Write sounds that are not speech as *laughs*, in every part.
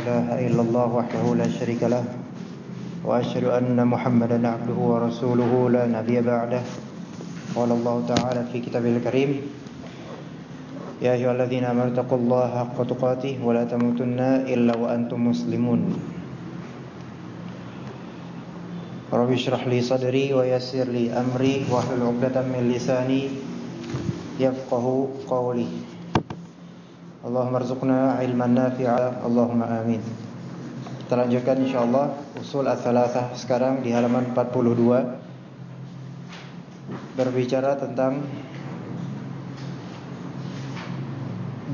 إله إلا الله وحده لا شريك له وأشهد أن محمدا عبده ورسوله لا نبي بعده. قال الله تعالى في كتابه الكريم يا أيها الذين آمنوا اتقوا الله حق تقاته ولا تموتن إلا وأنتم مسلمون. رب اشرح لي صدري ويسر لي أمري واحلل عقدة من لساني يفقه قولي. Allahumma arzuqna ilman nafi'a Allahumma amin. Kita lanjutkan insyaAllah Usul Al-Thalathah sekarang di halaman 42 Berbicara tentang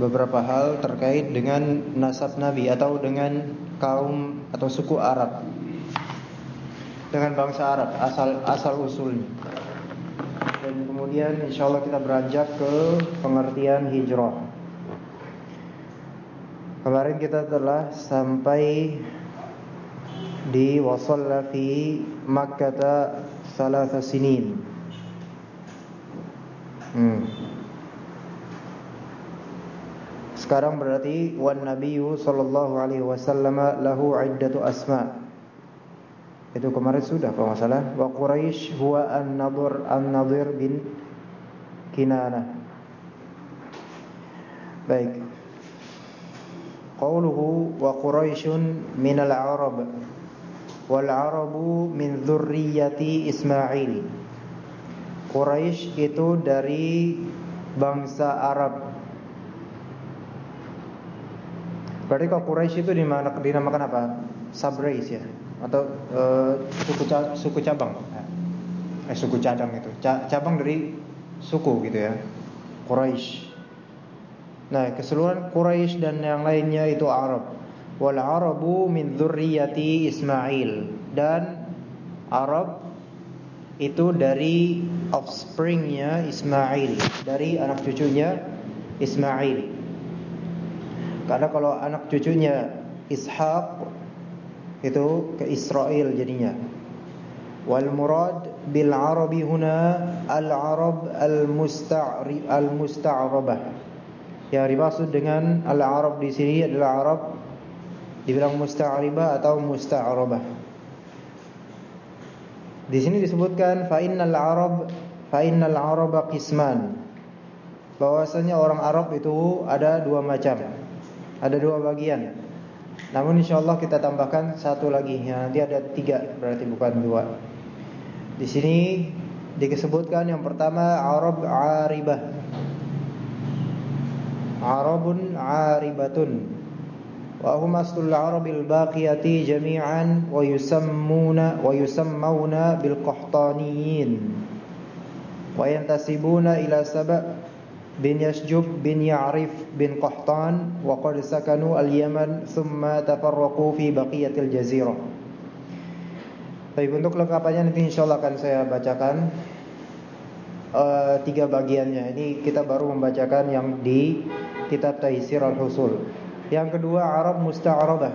Beberapa hal terkait dengan nasab Nabi Atau dengan kaum atau suku Arab. Dengan bangsa Arab Asal, asal usulnya. Dan kemudian insya Allah kita beranjak ke pengertian hijrah kemarin kita telah sampai di wasalla fi Makkah salasa sinin. Hmm. Sekarang berarti wan nabiyyu sallallahu alaihi wasallam lahu iddatu asma. Itu kemarin sudah kalau enggak salah. Wa Quraisy huwa an-Nadir an-Nadir bin Kinanah. Baik. Qauluhu wa Quraisyun minal Arab wal arabu min dzurriyyati Ismail. Quraisy itu dari bangsa Arab. Berarti kalau Quraisy itu dinamakan apa? Sabrais ya atau e, suku suku cabang. Eh suku cadang itu. cabang dari suku gitu ya. Quraisy. Nah, keseluruhan Quraisy dan yang lainnya itu Arab. Wal arabu min dzurriyyati Ismail. Dan Arab itu dari offspringnya Ismail. Dari anak cucunya Ismail. Karena kalau anak cucunya Ishaq itu ke Israel jadinya. Wal murad bil arabi huna al arab al musta'rib al musta'rabah yang dimaksud dengan al arab di sini adalah Arab dibilang musta'ribah atau musta'rabah. Di sini disebutkan fa innal arab fa innal araba qisman. Bahwasanya orang Arab itu ada dua macam. Ada dua bagian. Namun insyaallah kita tambahkan satu lagi. Ya, nanti ada tiga berarti bukan dua. Di sini disebutkan yang pertama Arab aribah. Arabun aribatun وهم أصل العرب الباقية جميعا ويسمون ويسمون بالقحطانيين وينتسبون إلى سبأ بن يشجب بن يعرف بن قحطان وقد سكنوا اليمن ثم تفرقوا في بقية الجزيرة Baik untuk lengkapannya nanti insya Allah akan saya bacakan uh, tiga bagiannya. Ini kita baru membacakan yang di kitab Taisir al-Husul. Yang kedua Arab musta'rabah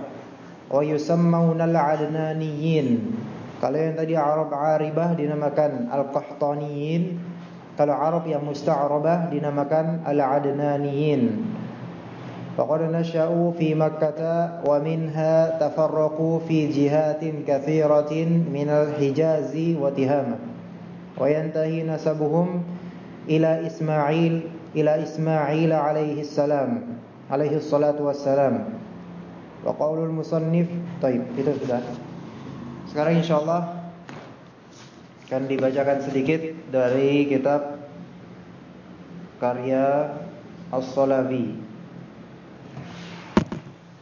wa yusammauna al-adnaniyin. Kalau yang tadi Arab aribah dinamakan al-qahtaniyin, kalau Arab yang musta'rabah dinamakan al-adnaniyin. Faqad nasha'u fi Makkah wa minha tafarraqu fi jihatin katsiratin min al-Hijaz wa yantahi nasabuhum ila Ismail ila Ismail alaihi salam alaihi salatu wassalam. Wa qaulul musannif, taib, itu sudah. Sekarang insyaallah akan dibacakan sedikit dari kitab karya As-Salabi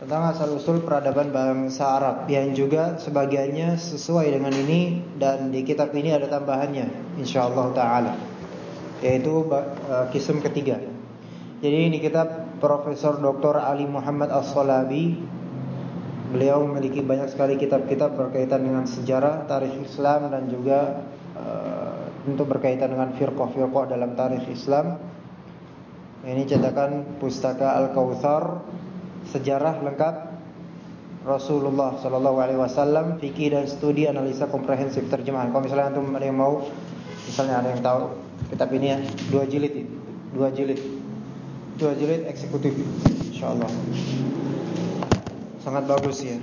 tentang asal usul peradaban bangsa Arab yang juga sebagiannya sesuai dengan ini dan di kitab ini ada tambahannya insyaallah taala yaitu uh, kisum ketiga. Jadi ini kitab Profesor Dr. Ali Muhammad As-Salabi Beliau memiliki banyak sekali kitab-kitab berkaitan dengan sejarah, tarikh Islam dan juga uh, untuk berkaitan dengan firqah-firqah dalam tarikh Islam. Ini cetakan pustaka Al-Kautsar, sejarah lengkap Rasulullah sallallahu alaihi wasallam, fikih dan studi analisa komprehensif terjemahan. Kalau misalnya antum ada yang mau, misalnya ada yang tahu kitab ini ya, dua jilid, dua jilid dua jilid eksekutif insyaallah sangat bagus ya.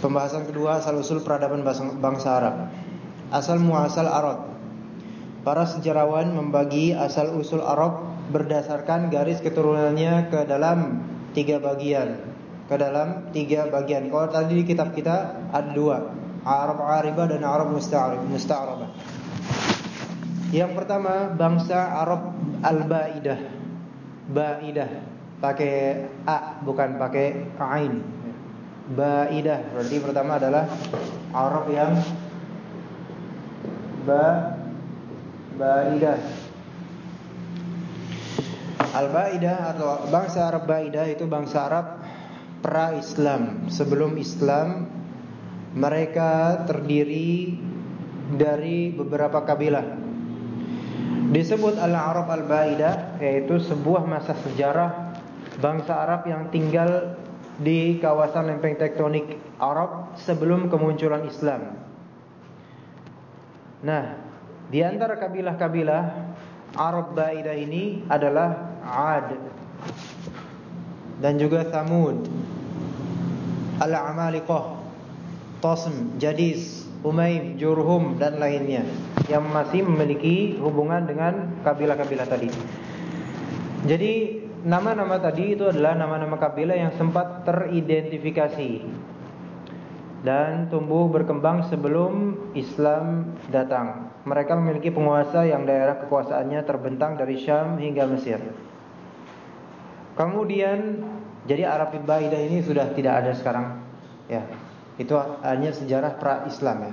Pembahasan kedua asal usul peradaban bangsa Arab. Asal muasal Arab. Para sejarawan membagi asal usul Arab berdasarkan garis keturunannya ke dalam tiga bagian. Ke dalam tiga bagian. Kalau tadi di kitab kita ada dua, Arab Aribah dan Arab Musta'arabah. Yang pertama bangsa Arab Al-Baidah. Baidah pakai a bukan pakai ain. Baidah berarti pertama adalah Arab yang ba baidah Al-Baidah atau bangsa Arab Baidah itu bangsa Arab pra-Islam. Sebelum Islam mereka terdiri dari beberapa kabilah. Disebut Al-Arab Al-Baidah yaitu sebuah masa sejarah bangsa Arab yang tinggal di kawasan lempeng tektonik Arab sebelum kemunculan Islam. Nah, di antara kabilah-kabilah Arab Baidah ini adalah Ad dan juga Thamud Al-Amaliqah Tasm, Jadis, Umaim, Jurhum dan lainnya yang masih memiliki hubungan dengan kabilah-kabilah tadi. Jadi nama-nama tadi itu adalah nama-nama kabilah yang sempat teridentifikasi dan tumbuh berkembang sebelum Islam datang. Mereka memiliki penguasa yang daerah kekuasaannya terbentang dari Syam hingga Mesir. Kemudian jadi Arab Baidah ini sudah tidak ada sekarang. Ya. Itu hanya sejarah pra-Islam ya.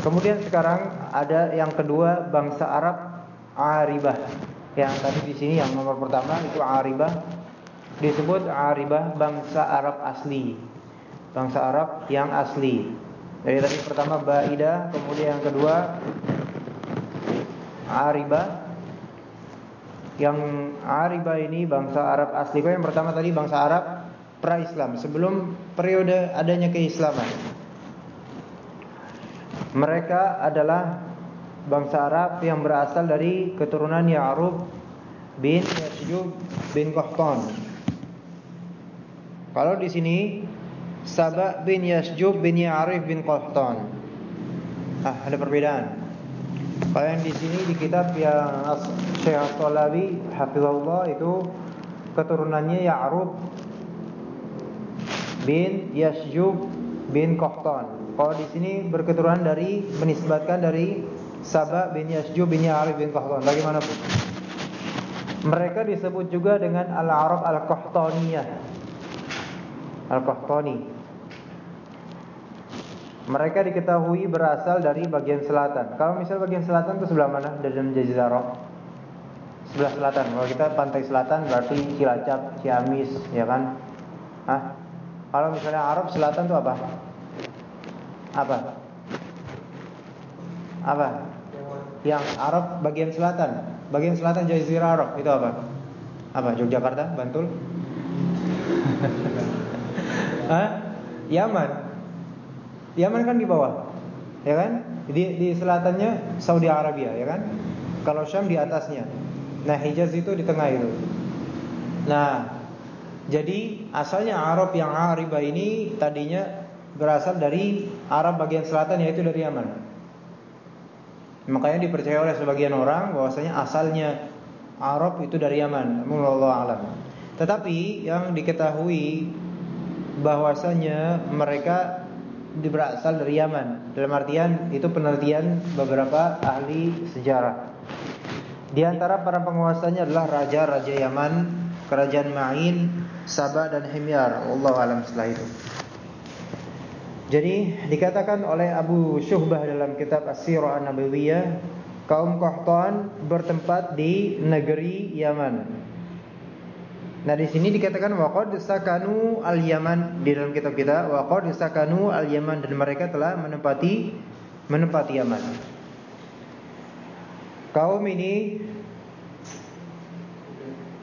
Kemudian sekarang ada yang kedua bangsa Arab Aribah. Yang tadi di sini yang nomor pertama itu Aribah disebut Aribah bangsa Arab asli. Bangsa Arab yang asli. Jadi tadi pertama Baidah, kemudian yang kedua Aribah yang Ariba ini bangsa Arab asli. Yang pertama tadi bangsa Arab pra-Islam sebelum periode adanya keislaman. Mereka adalah bangsa Arab yang berasal dari keturunan Ya'rub bin Yasjub bin Qahtan. Kalau di sini Sabah bin Yasjub bin Ya'rif bin Qahtan. Ah, ada perbedaan. Yang di sini di kitab yang Syekh As-Salabi hafizahullah itu keturunannya Ya'rub bin Yasjub bin Qahtan. Kalau di sini berketurunan dari menisbatkan dari Sabah bin Yasjub bin Ya'rif bin Qahtan. Bagaimanapun. Mereka disebut juga dengan Al-Arab Al-Qahtaniyah. Al-Qahtani. Mereka diketahui berasal dari bagian selatan. Kalau misal bagian selatan itu sebelah mana? Dari Jazirah. Sebelah selatan. Kalau kita pantai selatan berarti Cilacap, Ciamis, ya kan? Hah? Kalau misalnya Arab selatan itu apa? Apa? Apa? Yang Arab bagian selatan. Bagian selatan Jazirah Arab itu apa? Apa? Yogyakarta, Bantul? *laughs* Hah? Yaman. Yaman kan di bawah, ya kan? Di, di selatannya Saudi Arabia, ya kan? Kalau Syam di atasnya. Nah Hijaz itu di tengah itu. Nah, jadi asalnya Arab yang Ariba ini tadinya berasal dari Arab bagian selatan yaitu dari Yaman. Makanya dipercaya oleh sebagian orang bahwasanya asalnya Arab itu dari Yaman. Allah alam. Tetapi yang diketahui bahwasanya mereka berasal dari Yaman. Dalam artian itu penelitian beberapa ahli sejarah. Di antara para penguasanya adalah raja-raja Yaman, kerajaan Ma'in, Sabah dan Himyar. Allah alam setelah itu. Jadi dikatakan oleh Abu Syuhbah dalam kitab As-Sirah An-Nabawiyah, kaum Qahtan bertempat di negeri Yaman. Nah di sini dikatakan waqad sakanu al-Yaman di dalam kitab kita waqad sakanu al-Yaman dan mereka telah menempati menempati Yaman. Kaum ini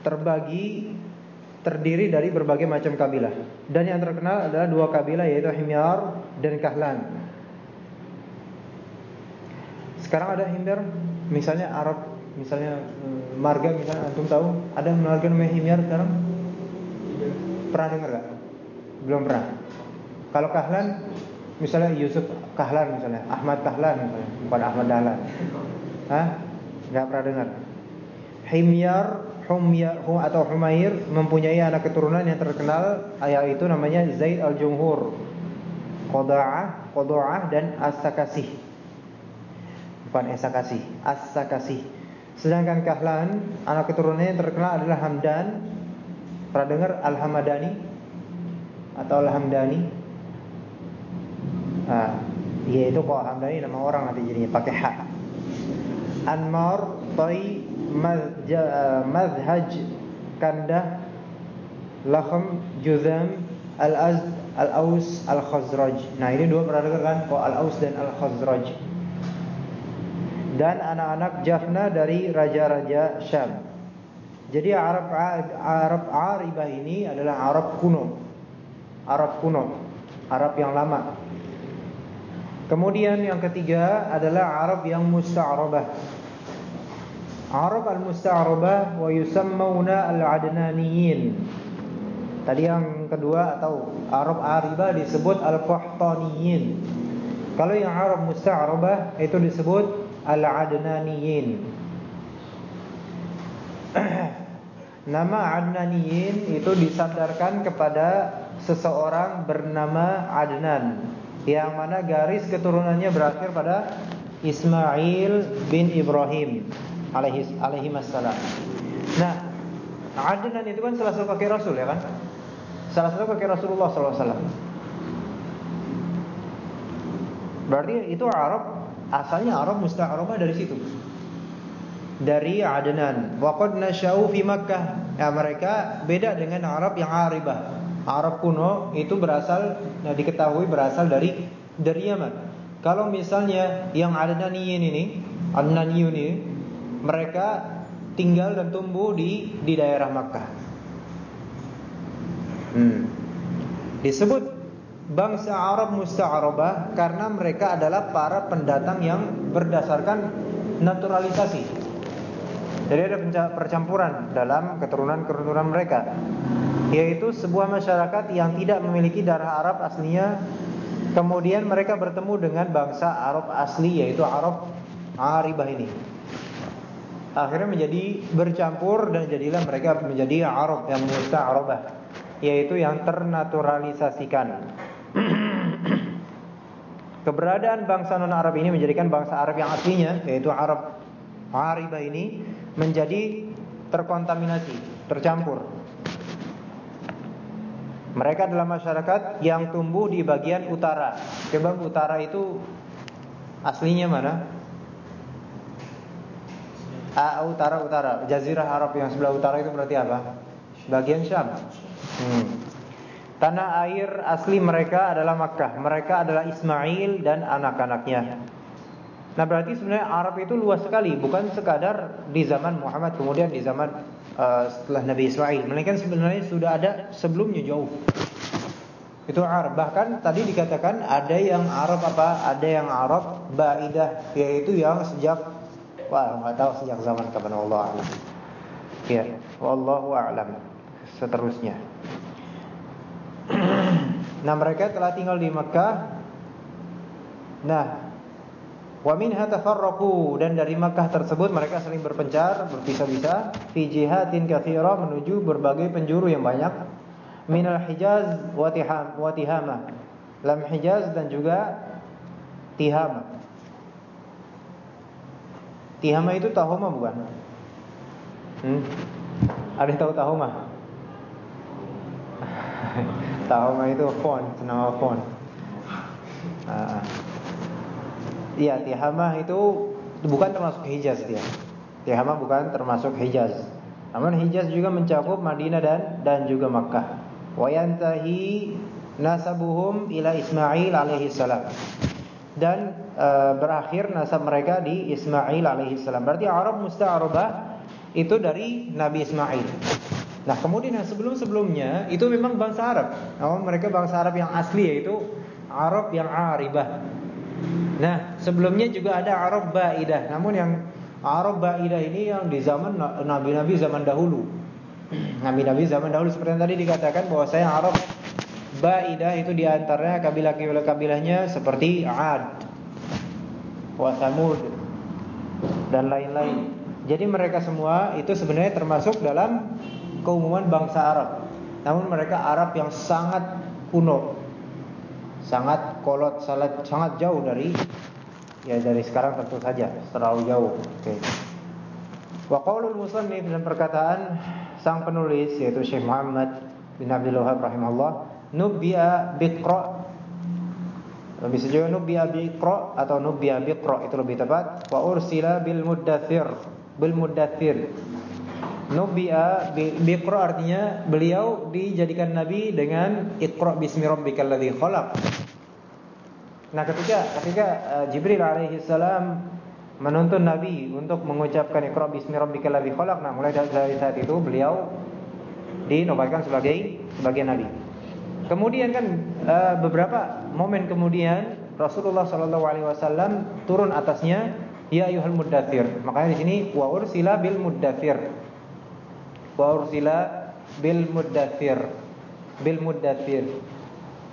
terbagi terdiri dari berbagai macam kabilah dan yang terkenal adalah dua kabilah yaitu Himyar dan Kahlan. Sekarang ada Himyar misalnya Arab misalnya eh, marga misalnya antum tahu ada marga namanya Himyar sekarang? pernah dengar gak? Belum pernah. Kalau Kahlan, misalnya Yusuf Kahlan misalnya, Ahmad Kahlan misalnya, bukan Ahmad Dahlan. Hah? Gak pernah dengar. Himyar, Humyar atau Humair mempunyai anak keturunan yang terkenal, ayah itu namanya Zaid al-Jumhur. Qoda'ah, Qoda'ah dan As-Sakasih. Bukan As-Sakasih, As-Sakasih. Sedangkan Kahlan, anak keturunannya yang terkenal adalah Hamdan. Pernah dengar Al-Hamadani atau Al-Hamdani? Nah, yaitu kalau Hamdani nama orang nanti jadinya pakai hak. Anmar, Tai, Madhaj, Kandah, Lakham, Juzam, Al-Azd, Al-Aus, Al-Khazraj. Nah, ini dua pernah dengar kan? Kok Al-Aus dan Al-Khazraj dan anak-anak Jafna dari raja-raja Syam. Jadi Arab Arab Aribah ini adalah Arab kuno. Arab kuno, Arab yang lama. Kemudian yang ketiga adalah Arab yang musta'rabah. Arab al-musta'rabah wa yusammuna al-adnaniyin. Tadi yang kedua atau Arab Aribah disebut al-qahtaniyin. Kalau yang Arab musta'rabah itu disebut Al-Adnaniyin. *clears throat* Nama Adnaniyin itu disandarkan kepada seseorang bernama Adnan Yang mana garis keturunannya berakhir pada Ismail bin Ibrahim alaihi, Nah Adnan itu kan salah satu kaki Rasul ya kan? Salah satu kaki Rasulullah SAW Berarti itu Arab Asalnya Arab musta'arabah dari situ. Dari Adnan. Waqad nasyau fi Makkah. Ya, mereka beda dengan Arab yang Aribah. Arab kuno itu berasal nah diketahui berasal dari dari Yaman. Kalau misalnya yang Adnaniyin ini, Adnaniyun ini, mereka tinggal dan tumbuh di di daerah Makkah. Hmm. Disebut bangsa Arab musta'arabah karena mereka adalah para pendatang yang berdasarkan naturalisasi. Jadi ada percampuran dalam keturunan-keturunan mereka. Yaitu sebuah masyarakat yang tidak memiliki darah Arab aslinya Kemudian mereka bertemu dengan bangsa Arab asli yaitu Arab Aribah ini Akhirnya menjadi bercampur dan jadilah mereka menjadi Arab yang musta'arabah Yaitu yang ternaturalisasikan Keberadaan bangsa non-Arab ini menjadikan bangsa Arab yang aslinya yaitu Arab Aribah ini menjadi terkontaminasi, tercampur. Mereka adalah masyarakat yang tumbuh di bagian utara. Coba utara itu aslinya mana? A utara utara. Jazirah Arab yang sebelah utara itu berarti apa? Bagian Syam. Hmm. Tanah air asli mereka adalah Makkah. Mereka adalah Ismail dan anak-anaknya. Nah berarti sebenarnya Arab itu luas sekali, bukan sekadar di zaman Muhammad kemudian di zaman uh, setelah Nabi Ismail. Melainkan sebenarnya sudah ada sebelumnya jauh. Itu Arab. Bahkan tadi dikatakan ada yang Arab apa? Ada yang Arab baidah, yaitu yang sejak wah nggak tahu sejak zaman kapan Allah. Ya, wallahu a'lam. Seterusnya. *clears throat* nah mereka telah tinggal di Mekah. Nah, wa minha dan dari Mekah tersebut mereka saling berpencar, berpisah-pisah fi jihatin menuju berbagai penjuru yang banyak. Minal Hijaz wa Tiham wa Tihama. Lam Hijaz dan juga Tihama. Tihama itu Tahoma bukan? Hmm? Ada yang tahu Tahoma? *laughs* Tahoma itu font, nama font. Uh, iya, Tihamah itu bukan termasuk Hijaz dia. Tihamah bukan termasuk Hijaz. Namun Hijaz juga mencakup Madinah dan dan juga Makkah. Wa yantahi nasabuhum ila Ismail alaihi salam. Dan e, berakhir nasab mereka di Ismail alaihi salam. Berarti Arab musta'arabah itu dari Nabi Ismail. Nah kemudian yang sebelum-sebelumnya itu memang bangsa Arab. Namun mereka bangsa Arab yang asli yaitu Arab yang aribah. Nah sebelumnya juga ada Arab baidah. Namun yang Arab baidah ini yang di zaman nabi-nabi zaman dahulu. *clears throat* Nabi-nabi zaman dahulu seperti yang tadi dikatakan bahwa saya Arab Baidah itu di antaranya kabilah-kabilahnya seperti Ad, wa Samud dan lain-lain. Jadi mereka semua itu sebenarnya termasuk dalam keumuman bangsa Arab. Namun mereka Arab yang sangat kuno, sangat kolot, sangat, sangat jauh dari ya dari sekarang tentu saja terlalu jauh. Oke. Okay. Wa dan perkataan sang penulis yaitu Syekh Muhammad bin Abdul Wahab rahimahullah nubbi'a biqra bisa juga nubbi'a biqra atau nubbi'a biqra itu lebih tepat wa ursila bil muddathir bil muddathir nubbi'a biqra artinya beliau dijadikan nabi dengan iqra bismi rabbikal ladzi khalaq nah ketika ketika uh, Jibril alaihi salam menuntun nabi untuk mengucapkan iqra bismi rabbikal ladzi khalaq nah mulai dari saat itu beliau dinobatkan sebagai sebagai nabi Kemudian kan uh, beberapa momen kemudian Rasulullah Shallallahu Alaihi Wasallam turun atasnya ya ayuhal muddathir. Makanya di sini wa ursila bil muddathir. Wa ursila bil muddathir. Bil muddathir.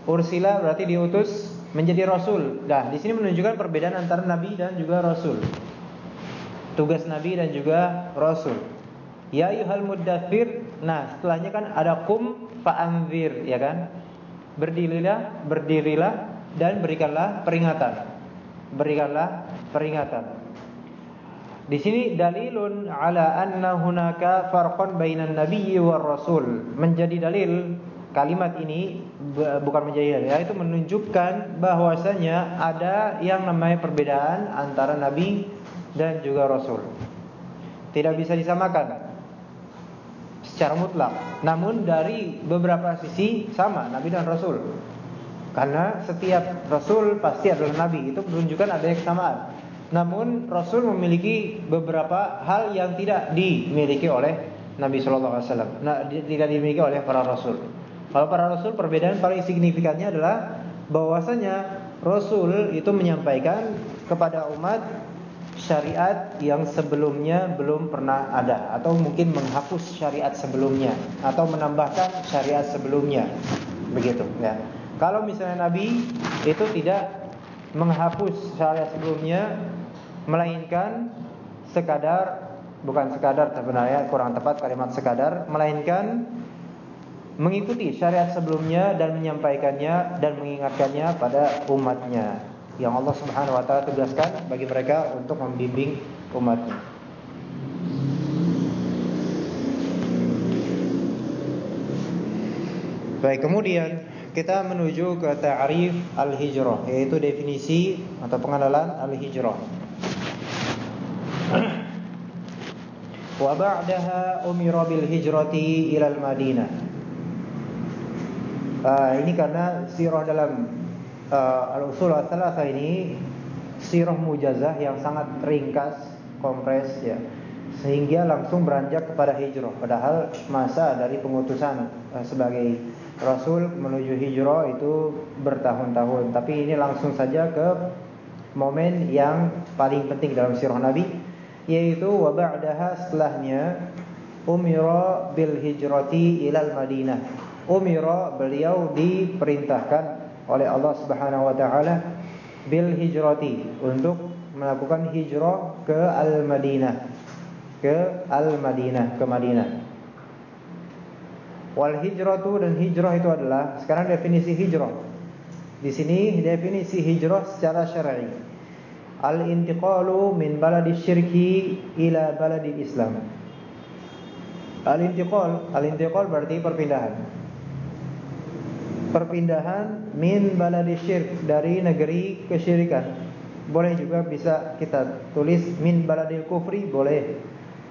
Ursila berarti diutus menjadi rasul. Nah, di sini menunjukkan perbedaan antara nabi dan juga rasul. Tugas nabi dan juga rasul. Ya ayuhal muddathir. Nah, setelahnya kan ada kum fa'anzir, ya kan? Berdirilah, berdirilah dan berikanlah peringatan. Berikanlah peringatan. Di sini dalilun ala anna hunaka farqan bainan nabiyyi war rasul. Menjadi dalil kalimat ini bukan menjadi dalil, itu menunjukkan bahwasanya ada yang namanya perbedaan antara nabi dan juga rasul. Tidak bisa disamakan secara mutlak. Namun dari beberapa sisi sama Nabi dan Rasul. Karena setiap Rasul pasti adalah Nabi. Itu menunjukkan adanya kesamaan. Namun Rasul memiliki beberapa hal yang tidak dimiliki oleh Nabi Shallallahu Alaihi Wasallam. Nah, tidak dimiliki oleh para Rasul. Kalau para Rasul perbedaan paling signifikannya adalah bahwasanya Rasul itu menyampaikan kepada umat syariat yang sebelumnya belum pernah ada atau mungkin menghapus syariat sebelumnya atau menambahkan syariat sebelumnya begitu ya kalau misalnya Nabi itu tidak menghapus syariat sebelumnya melainkan sekadar bukan sekadar sebenarnya kurang tepat kalimat sekadar melainkan mengikuti syariat sebelumnya dan menyampaikannya dan mengingatkannya pada umatnya yang Allah Subhanahu wa taala tugaskan bagi mereka untuk membimbing umatnya. Baik, kemudian kita menuju ke ta'rif al-hijrah yaitu definisi atau pengenalan al-hijrah. *coughs* Wa ba'daha umira bil hijrati ila al-Madinah. Uh, ini karena sirah dalam uh, al-usul al-thalatha ini sirah mujazah yang sangat ringkas, kompres ya. Sehingga langsung beranjak kepada hijrah padahal masa dari pengutusan uh, sebagai rasul menuju hijrah itu bertahun-tahun. Tapi ini langsung saja ke momen yang paling penting dalam sirah Nabi yaitu wa ba'daha setelahnya umira bil hijrati ilal Madinah. Umira beliau diperintahkan oleh Allah Subhanahu wa taala bil hijrati untuk melakukan hijrah ke Al-Madinah. Ke Al-Madinah ke Madinah. Wal hijratu dan hijrah itu adalah sekarang definisi hijrah. Di sini definisi hijrah secara syar'i al-intiqalu min baladi syirki ila baladi Islam al-intiqal al-intiqal berarti perpindahan perpindahan min baladi syirk dari negeri kesyirikan. Boleh juga bisa kita tulis min baladil kufri boleh.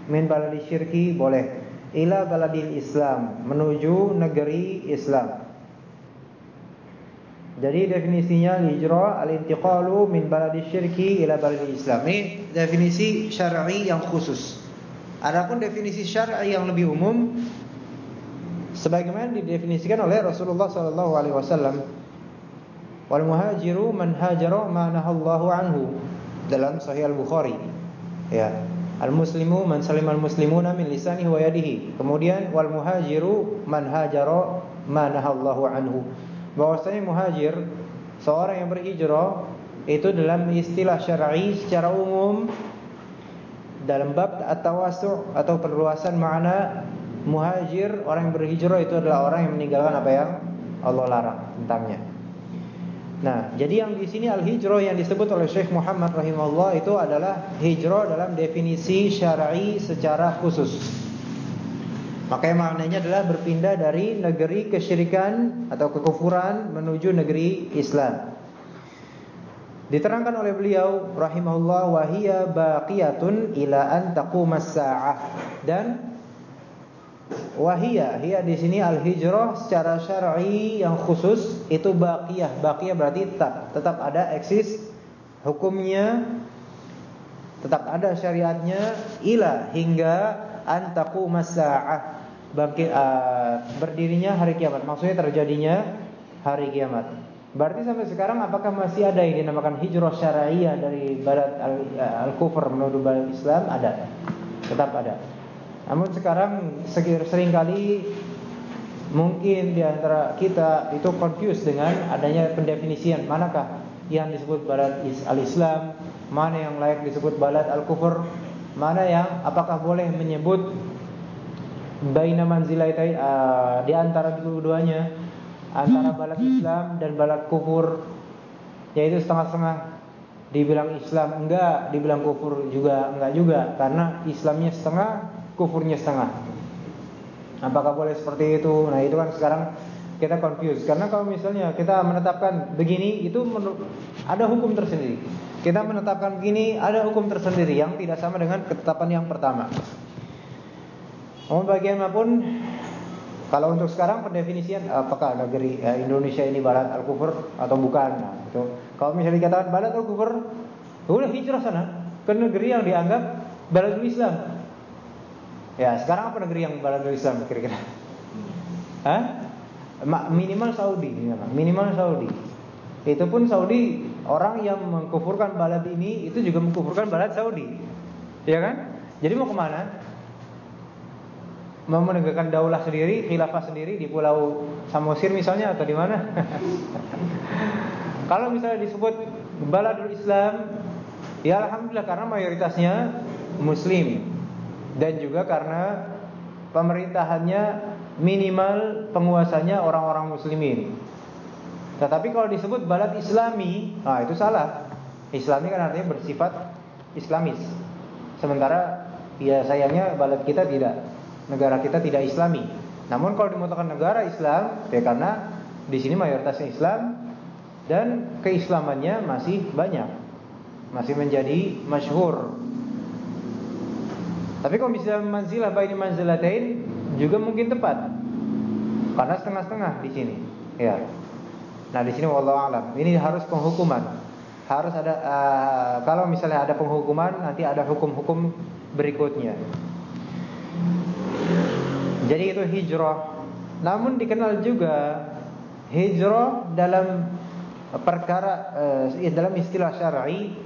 Min baladi syirki boleh. Ila baladil Islam menuju negeri Islam. Jadi definisinya hijrah al-intiqalu min baladi syirki ila baladi Islam. Ini definisi syar'i yang khusus. Adapun definisi syar'i yang lebih umum sebagaimana didefinisikan oleh Rasulullah sallallahu alaihi wasallam wal muhajiru man hajara ma nahallahu anhu dalam sahih al-Bukhari ya Al-muslimu man salima al-muslimuna min lisanihi wa yadihi. Kemudian wal muhajiru man hajara ma nahallahu anhu. Bahwasanya muhajir seorang yang berhijrah itu dalam istilah syar'i secara umum dalam bab at-tawassu' atau perluasan makna muhajir orang yang berhijrah itu adalah orang yang meninggalkan apa yang Allah larang tentangnya. Nah, jadi yang di sini al-hijrah yang disebut oleh Syekh Muhammad rahimahullah itu adalah hijrah dalam definisi syar'i secara khusus. Makanya maknanya adalah berpindah dari negeri kesyirikan atau kekufuran menuju negeri Islam. Diterangkan oleh beliau rahimahullah wahia baqiyatun ila an taqumas saah dan Wahia, hiya di sini al-hijrah secara syar'i yang khusus itu baqiyah. Baqiyah berarti tetap, tetap ada eksis hukumnya, tetap ada syariatnya ila hingga antaku masaah bangkit uh, berdirinya hari kiamat. Maksudnya terjadinya hari kiamat. Berarti sampai sekarang apakah masih ada yang dinamakan hijrah syariah dari barat al-kufur menuju barat Islam? Ada. Tetap ada. Namun sekarang sering kali mungkin di antara kita itu confused dengan adanya pendefinisian manakah yang disebut balad al-Islam, mana yang layak disebut balad al-kufur, mana yang apakah boleh menyebut baina manzilaitai uh, di antara dua-duanya antara balad Islam dan balad kufur yaitu setengah-setengah dibilang Islam enggak, dibilang kufur juga enggak juga karena Islamnya setengah, kufurnya setengah. Apakah boleh seperti itu? Nah, itu kan sekarang kita confuse karena kalau misalnya kita menetapkan begini itu ada hukum tersendiri. Kita menetapkan begini ada hukum tersendiri yang tidak sama dengan ketetapan yang pertama. Mau bagaimanapun kalau untuk sekarang pendefinisian apakah negeri eh, Indonesia ini barat al-kufur atau bukan? Nah, itu. Kalau misalnya dikatakan barat al-kufur, udah hijrah sana ke negeri yang dianggap barat Islam. Ya, sekarang apa negeri yang barat Islam kira-kira? Hah? Minimal Saudi, minimal Saudi. Itu pun Saudi orang yang mengkufurkan balad ini itu juga mengkufurkan balad Saudi. Ya kan? Jadi mau ke mana? Mau menegakkan daulah sendiri, khilafah sendiri di Pulau Samosir misalnya atau di mana? *laughs* Kalau misalnya disebut baladul Islam, ya alhamdulillah karena mayoritasnya muslim dan juga karena pemerintahannya minimal penguasanya orang-orang muslimin. Tetapi kalau disebut balad islami, nah itu salah. Islami kan artinya bersifat islamis. Sementara ya sayangnya balad kita tidak, negara kita tidak islami. Namun kalau dimutakan negara Islam, ya karena di sini mayoritasnya Islam dan keislamannya masih banyak. Masih menjadi masyhur tapi kalau misalnya manzilah baini manzilatain juga mungkin tepat. Karena setengah-setengah di sini. Ya. Nah, di sini wallahu alam. Ini harus penghukuman. Harus ada uh, kalau misalnya ada penghukuman nanti ada hukum-hukum berikutnya. Jadi itu hijrah. Namun dikenal juga hijrah dalam perkara uh, dalam istilah syar'i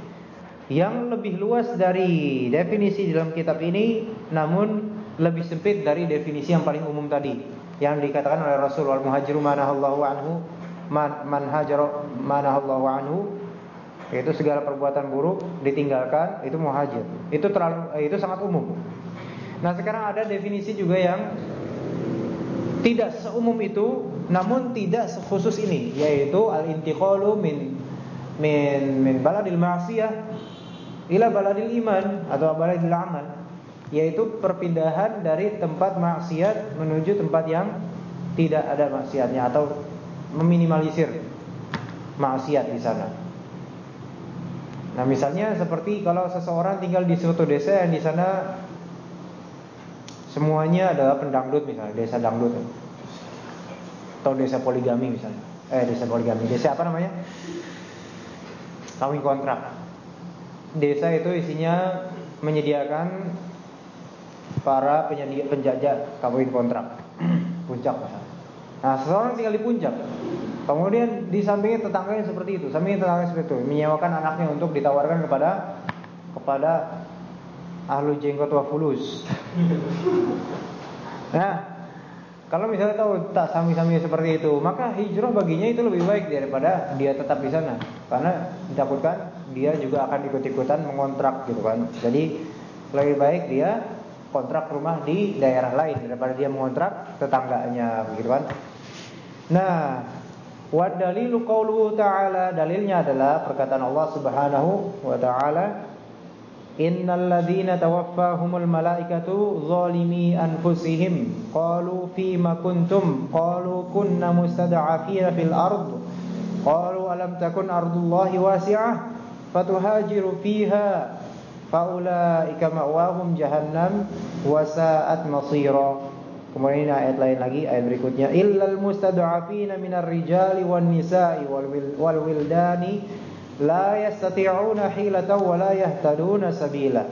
yang lebih luas dari definisi dalam kitab ini namun lebih sempit dari definisi yang paling umum tadi yang dikatakan oleh Rasul wal muhajiru manahallahu anhu man, man hajar manahallahu anhu. Yaitu segala perbuatan buruk ditinggalkan itu muhajir. Itu terlalu eh, itu sangat umum nah sekarang ada definisi juga yang tidak seumum itu namun tidak khusus ini yaitu al intiqalu min min min baladil ma'siyah ila baladil iman atau baladil amal yaitu perpindahan dari tempat maksiat menuju tempat yang tidak ada maksiatnya atau meminimalisir maksiat di sana. Nah, misalnya seperti kalau seseorang tinggal di suatu desa yang di sana semuanya adalah pendangdut misalnya, desa dangdut. Atau desa poligami misalnya. Eh, desa poligami. Desa apa namanya? Kawin kontrak desa itu isinya menyediakan para penyedia penjajah kawin kontrak *clears throat* puncak Nah, seseorang tinggal di puncak. Kemudian di sampingnya tetangganya seperti itu, sampingnya tetangganya seperti itu, menyewakan anaknya untuk ditawarkan kepada kepada ahlu jenggot wa fulus. Nah, kalau misalnya tahu tak sami-sami seperti itu, maka hijrah baginya itu lebih baik daripada dia tetap di sana. Karena ditakutkan dia juga akan ikut-ikutan mengontrak gitu kan. Jadi lebih baik dia kontrak rumah di daerah lain daripada dia mengontrak tetangganya begitu kan. Nah, wa dalilu qauluhu ta'ala dalilnya adalah perkataan Allah Subhanahu wa taala Innal ladzina tawaffahumul malaikatu zalimi anfusihim. Qalu fima kuntum? Qalu kunna mustad'afina fil ard. Qalu alam takun ardullahi wasi'ah? Fatuhajiru fiha. Faulaika ma'wahum jahannam wa sa'at masira. Kemudian ayat lain lagi ayat berikutnya. Illal mustad'afina minar rijali wan nisa'i wal wildani la yastati'una hilatan wa la yahtaduna sabila.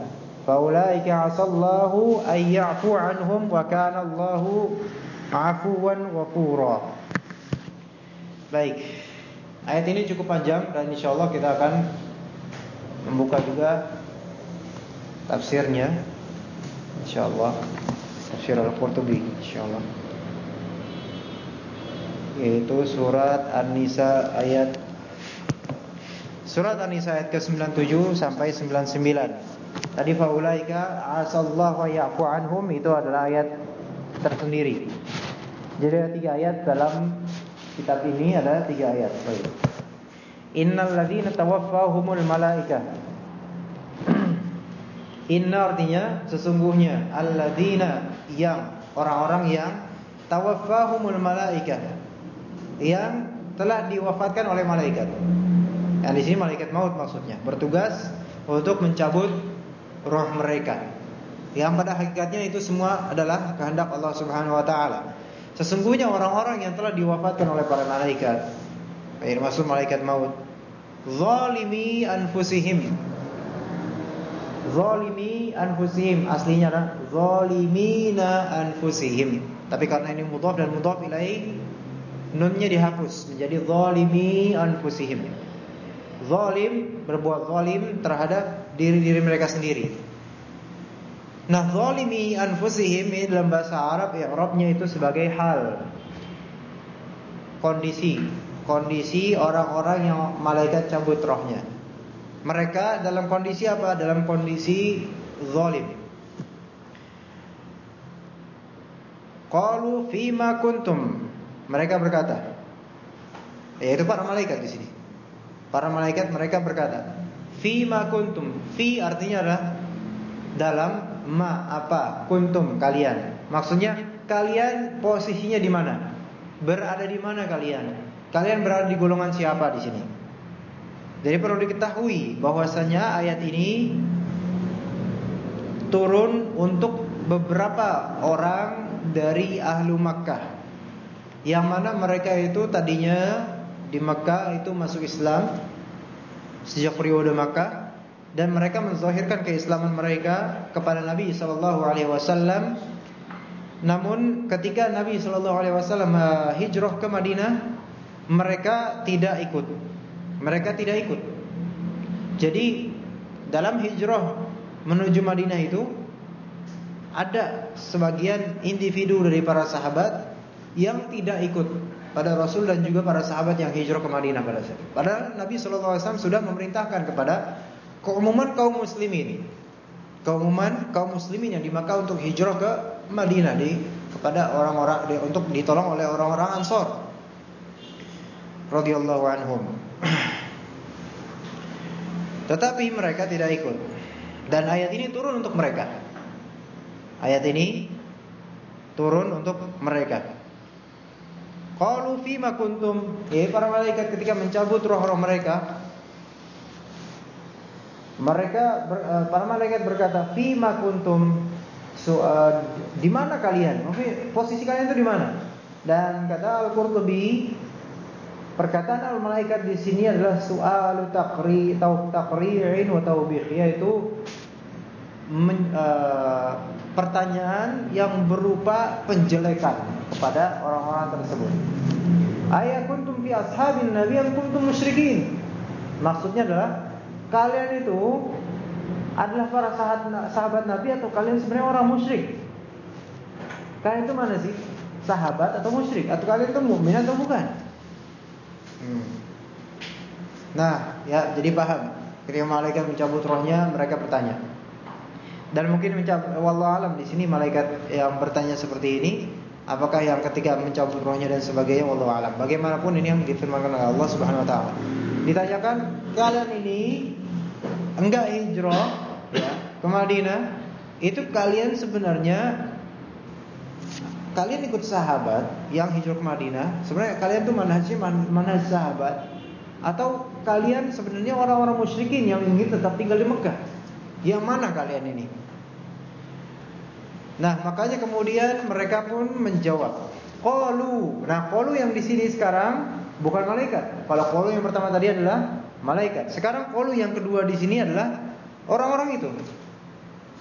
Faulaika 'asallahu ay ya'fu 'anhum wa kana Allahu 'afuwan ghafura. Baik. Ayat ini cukup panjang dan insyaallah kita akan membuka juga tafsirnya insyaallah tafsir Al-Qurtubi insyaallah yaitu surat An-Nisa ayat Surat An-Nisa ayat ke-97 sampai 99. Tadi faulaika asallahu ya'fu anhum itu adalah ayat tersendiri. Jadi ada tiga ayat dalam kitab ini ada tiga ayat. Baik. Innal ladzina tawaffahumul malaikah. *clears throat* Inna artinya sesungguhnya alladzina yang orang-orang yang tawaffahumul malaikah yang telah diwafatkan oleh malaikat. Yang di sini malaikat maut maksudnya, bertugas untuk mencabut roh mereka. Yang pada hakikatnya itu semua adalah kehendak Allah Subhanahu wa taala. Sesungguhnya orang-orang yang telah diwafatkan oleh para malaikat, baik maksud malaikat maut, zalimi anfusihim. Zalimi anfusihim aslinya adalah zalimina anfusihim. Tapi karena ini mudhaf dan mudhaf ilaih nunnya dihapus menjadi zalimi anfusihim zalim berbuat zalim terhadap diri-diri mereka sendiri. Nah, zalimi anfusihim ini dalam bahasa Arab ya Arabnya itu sebagai hal kondisi kondisi orang-orang yang malaikat cabut rohnya. Mereka dalam kondisi apa? Dalam kondisi zalim. Qalu fima kuntum. Mereka berkata, yaitu para malaikat di sini. Para malaikat mereka berkata, "Fi ma kuntum." Fi artinya adalah dalam ma apa kuntum kalian. Maksudnya kalian posisinya di mana? Berada di mana kalian? Kalian berada di golongan siapa di sini? Jadi perlu diketahui bahwasanya ayat ini turun untuk beberapa orang dari ahlu Makkah yang mana mereka itu tadinya di Makkah itu masuk Islam sejak periode Makkah dan mereka menzahirkan keislaman mereka kepada Nabi sallallahu alaihi wasallam. Namun ketika Nabi sallallahu alaihi wasallam uh, hijrah ke Madinah, mereka tidak ikut. Mereka tidak ikut. Jadi dalam hijrah menuju Madinah itu ada sebagian individu dari para sahabat yang tidak ikut pada Rasul dan juga para sahabat yang hijrah ke Madinah pada saat itu. Padahal Nabi Wasallam sudah memerintahkan kepada keumuman kaum muslimin, keumuman kaum muslimin yang di untuk hijrah ke Madinah di kepada orang-orang untuk ditolong oleh orang-orang Ansor radhiyallahu anhum. *clears throat* Tetapi mereka tidak ikut. Dan ayat ini turun untuk mereka. Ayat ini turun untuk mereka. Qalu fima kuntum? Ya para malaikat ketika mencabut roh-roh mereka mereka uh, para malaikat berkata fima kuntum? So, uh, di mana kalian? Maksudnya posisi kalian itu di mana? Dan kata Al-Qurtubi perkataan al-malaikat di sini adalah soal taqri atau taqri'in wa tawbih yaitu men, uh, pertanyaan yang berupa penjelekan kepada orang-orang tersebut. Ayat kuntum fi ashabin nabi yang kuntum musyrikin. Maksudnya adalah kalian itu adalah para sahabat, sahabat Nabi atau kalian sebenarnya orang musyrik? Kalian itu mana sih? Sahabat atau musyrik? Atau kalian itu mukmin atau bukan? Hmm. Nah, ya jadi paham. Ketika malaikat mencabut rohnya, mereka bertanya. Dan mungkin mencabut, wallahu alam di sini malaikat yang bertanya seperti ini, apakah yang ketika mencabut rohnya dan sebagainya, wallahu alam. Bagaimanapun ini yang difirmankan oleh Allah Subhanahu wa taala. Ditanyakan, kalian ini enggak hijrah ya, ke Madinah, itu kalian sebenarnya kalian ikut sahabat yang hijrah ke Madinah, sebenarnya kalian tuh manhajnya manhaj sahabat atau kalian sebenarnya orang-orang musyrikin yang ingin tetap tinggal di Mekah? Yang mana kalian ini? Nah, makanya kemudian mereka pun menjawab. Qalu. Nah, qalu yang di sini sekarang bukan malaikat. Kalau qalu yang pertama tadi adalah malaikat. Sekarang qalu yang kedua di sini adalah Orang-orang itu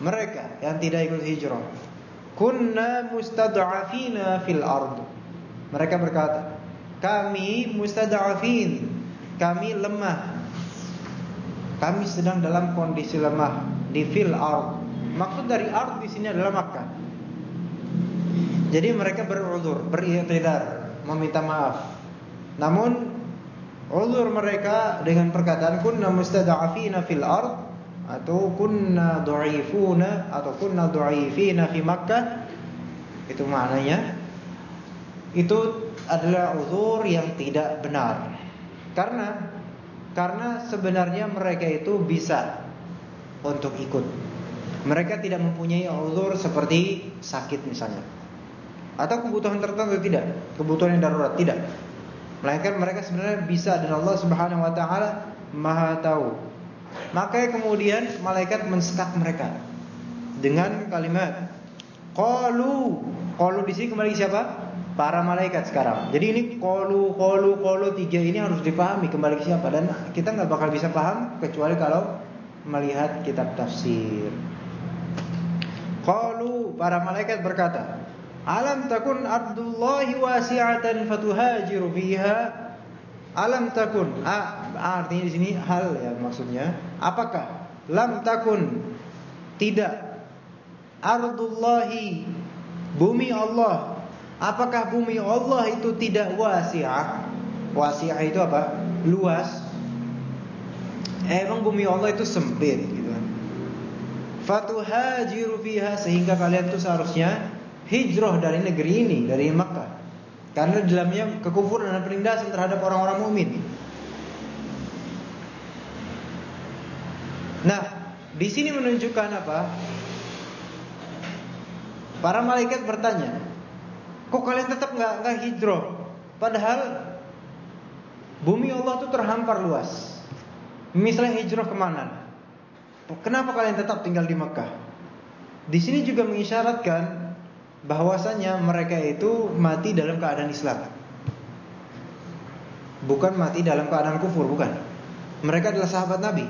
mereka yang tidak ikut hijrah. Kunna mustad'afina fil ard. Mereka berkata, kami mustad'afin, kami lemah. Kami sedang dalam kondisi lemah di fil ard. Maksud dari ard di sini adalah Makkah. Jadi mereka beruzur, beriktidar, meminta maaf. Namun uzur mereka dengan perkataan kunna mustad'afina fil ard atau kunna dhaifuna atau kunna dhaifina fi Makkah itu maknanya itu adalah uzur yang tidak benar karena karena sebenarnya mereka itu bisa untuk ikut mereka tidak mempunyai uzur seperti sakit misalnya atau kebutuhan tertentu tidak kebutuhan yang darurat tidak melainkan mereka sebenarnya bisa dan Allah Subhanahu wa taala Maha tahu maka kemudian malaikat mensekat mereka dengan kalimat qalu. Qalu di sini kembali siapa? Para malaikat sekarang. Jadi ini qalu qalu qalu tiga ini harus dipahami kembali ke siapa dan kita nggak bakal bisa paham kecuali kalau melihat kitab tafsir. Qalu para malaikat berkata, "Alam takun ardullahi wasi'atan fatuhajiru fiha?" Alam takun. A, artinya di sini hal ya maksudnya. Apakah lam takun tidak ardullahi bumi Allah. Apakah bumi Allah itu tidak wasi'ah? Wasi'ah itu apa? Luas. Emang bumi Allah itu sempit. Fatuhajiru fiha sehingga kalian tuh seharusnya hijrah dari negeri ini, dari Makkah. Karena di dalamnya kekufuran dan penindasan terhadap orang-orang mukmin. Nah, di sini menunjukkan apa? Para malaikat bertanya, kok kalian tetap nggak nggak hijrah? Padahal bumi Allah itu terhampar luas. Misalnya hijrah ke mana? Kenapa kalian tetap tinggal di Mekah? Di sini juga mengisyaratkan bahwasanya mereka itu mati dalam keadaan Islam. Bukan mati dalam keadaan kufur, bukan. Mereka adalah sahabat Nabi.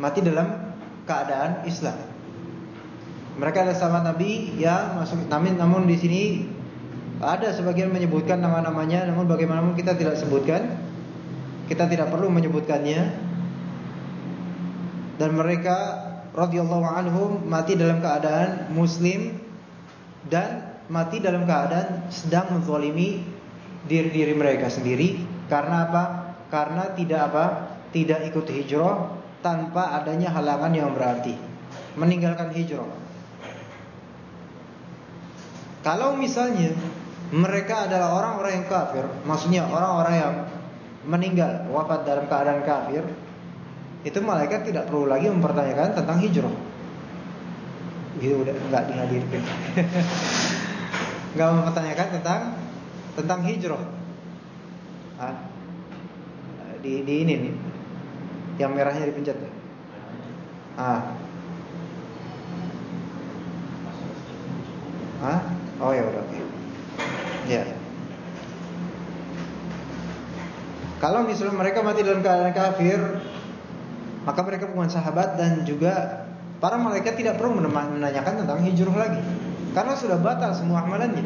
Mati dalam keadaan Islam. Mereka adalah sahabat Nabi yang masuk namun namun di sini ada sebagian menyebutkan nama-namanya namun bagaimanapun kita tidak sebutkan. Kita tidak perlu menyebutkannya. Dan mereka radhiyallahu anhum mati dalam keadaan muslim dan mati dalam keadaan sedang menzalimi diri-diri mereka sendiri karena apa? Karena tidak apa? Tidak ikut hijrah tanpa adanya halangan yang berarti. Meninggalkan hijrah. Kalau misalnya mereka adalah orang-orang yang kafir, maksudnya orang-orang yang meninggal wafat dalam keadaan kafir, itu malaikat tidak perlu lagi mempertanyakan tentang hijrah. Gitu udah nggak dihadirkan *laughs* nggak mempertanyakan tentang tentang hijrah. Ah, di di ini nih yang merahnya dipencet. Ah. Ah? Oh ya udah ya. Kalau misalnya mereka mati dalam keadaan kafir maka mereka bukan sahabat dan juga Para malaikat tidak perlu menanyakan tentang hijrah lagi karena sudah batal semua amalannya.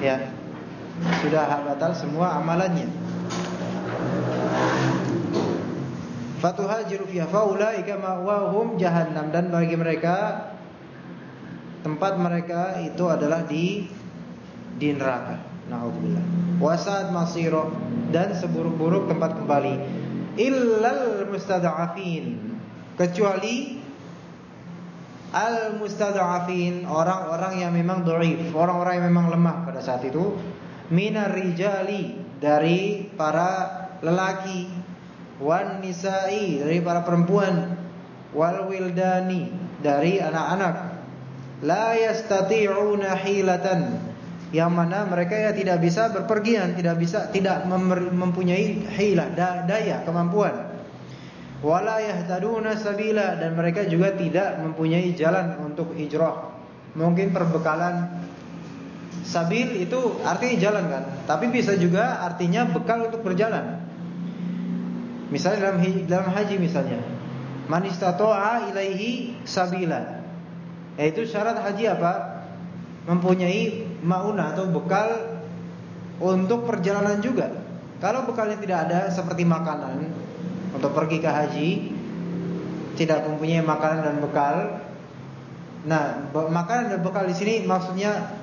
Ya. Sudah batal semua amalannya. fatuhajiru fiha faulaika ma'wahum jahannam dan bagi mereka tempat mereka itu adalah di di neraka. Nauzubillah. Wasad masiro dan seburuk-buruk tempat kembali. Illal mustada'afin kecuali al mustada'afin orang-orang yang memang dhaif, orang-orang yang memang lemah pada saat itu. Minar rijali dari para lelaki. Wan nisa'i dari para perempuan. Wal wildani dari anak-anak. La yastati'una hilatan. Yang mana mereka ya tidak bisa berpergian, tidak bisa tidak mempunyai hilah daya kemampuan. Wala yahtaduna sabila dan mereka juga tidak mempunyai jalan untuk hijrah. Mungkin perbekalan sabil itu artinya jalan kan, tapi bisa juga artinya bekal untuk berjalan. Misalnya dalam dalam haji misalnya, man istata'a ilaihi sabila. Yaitu syarat haji apa? Mempunyai mauna atau bekal untuk perjalanan juga. Kalau bekalnya tidak ada seperti makanan untuk pergi ke haji, tidak mempunyai makanan dan bekal. Nah, makanan dan bekal di sini maksudnya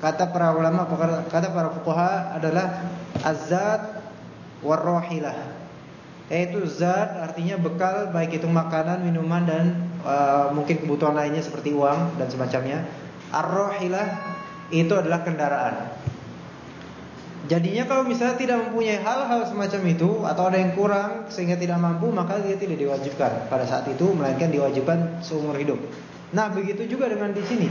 kata para ulama, kata para fuqaha adalah azat warrohilah yaitu zat artinya bekal baik itu makanan, minuman dan uh, mungkin kebutuhan lainnya seperti uang dan semacamnya. Ar-rahilah itu adalah kendaraan. Jadinya kalau misalnya tidak mempunyai hal-hal semacam itu atau ada yang kurang sehingga tidak mampu maka dia tidak diwajibkan pada saat itu melainkan diwajibkan seumur hidup. Nah, begitu juga dengan di sini.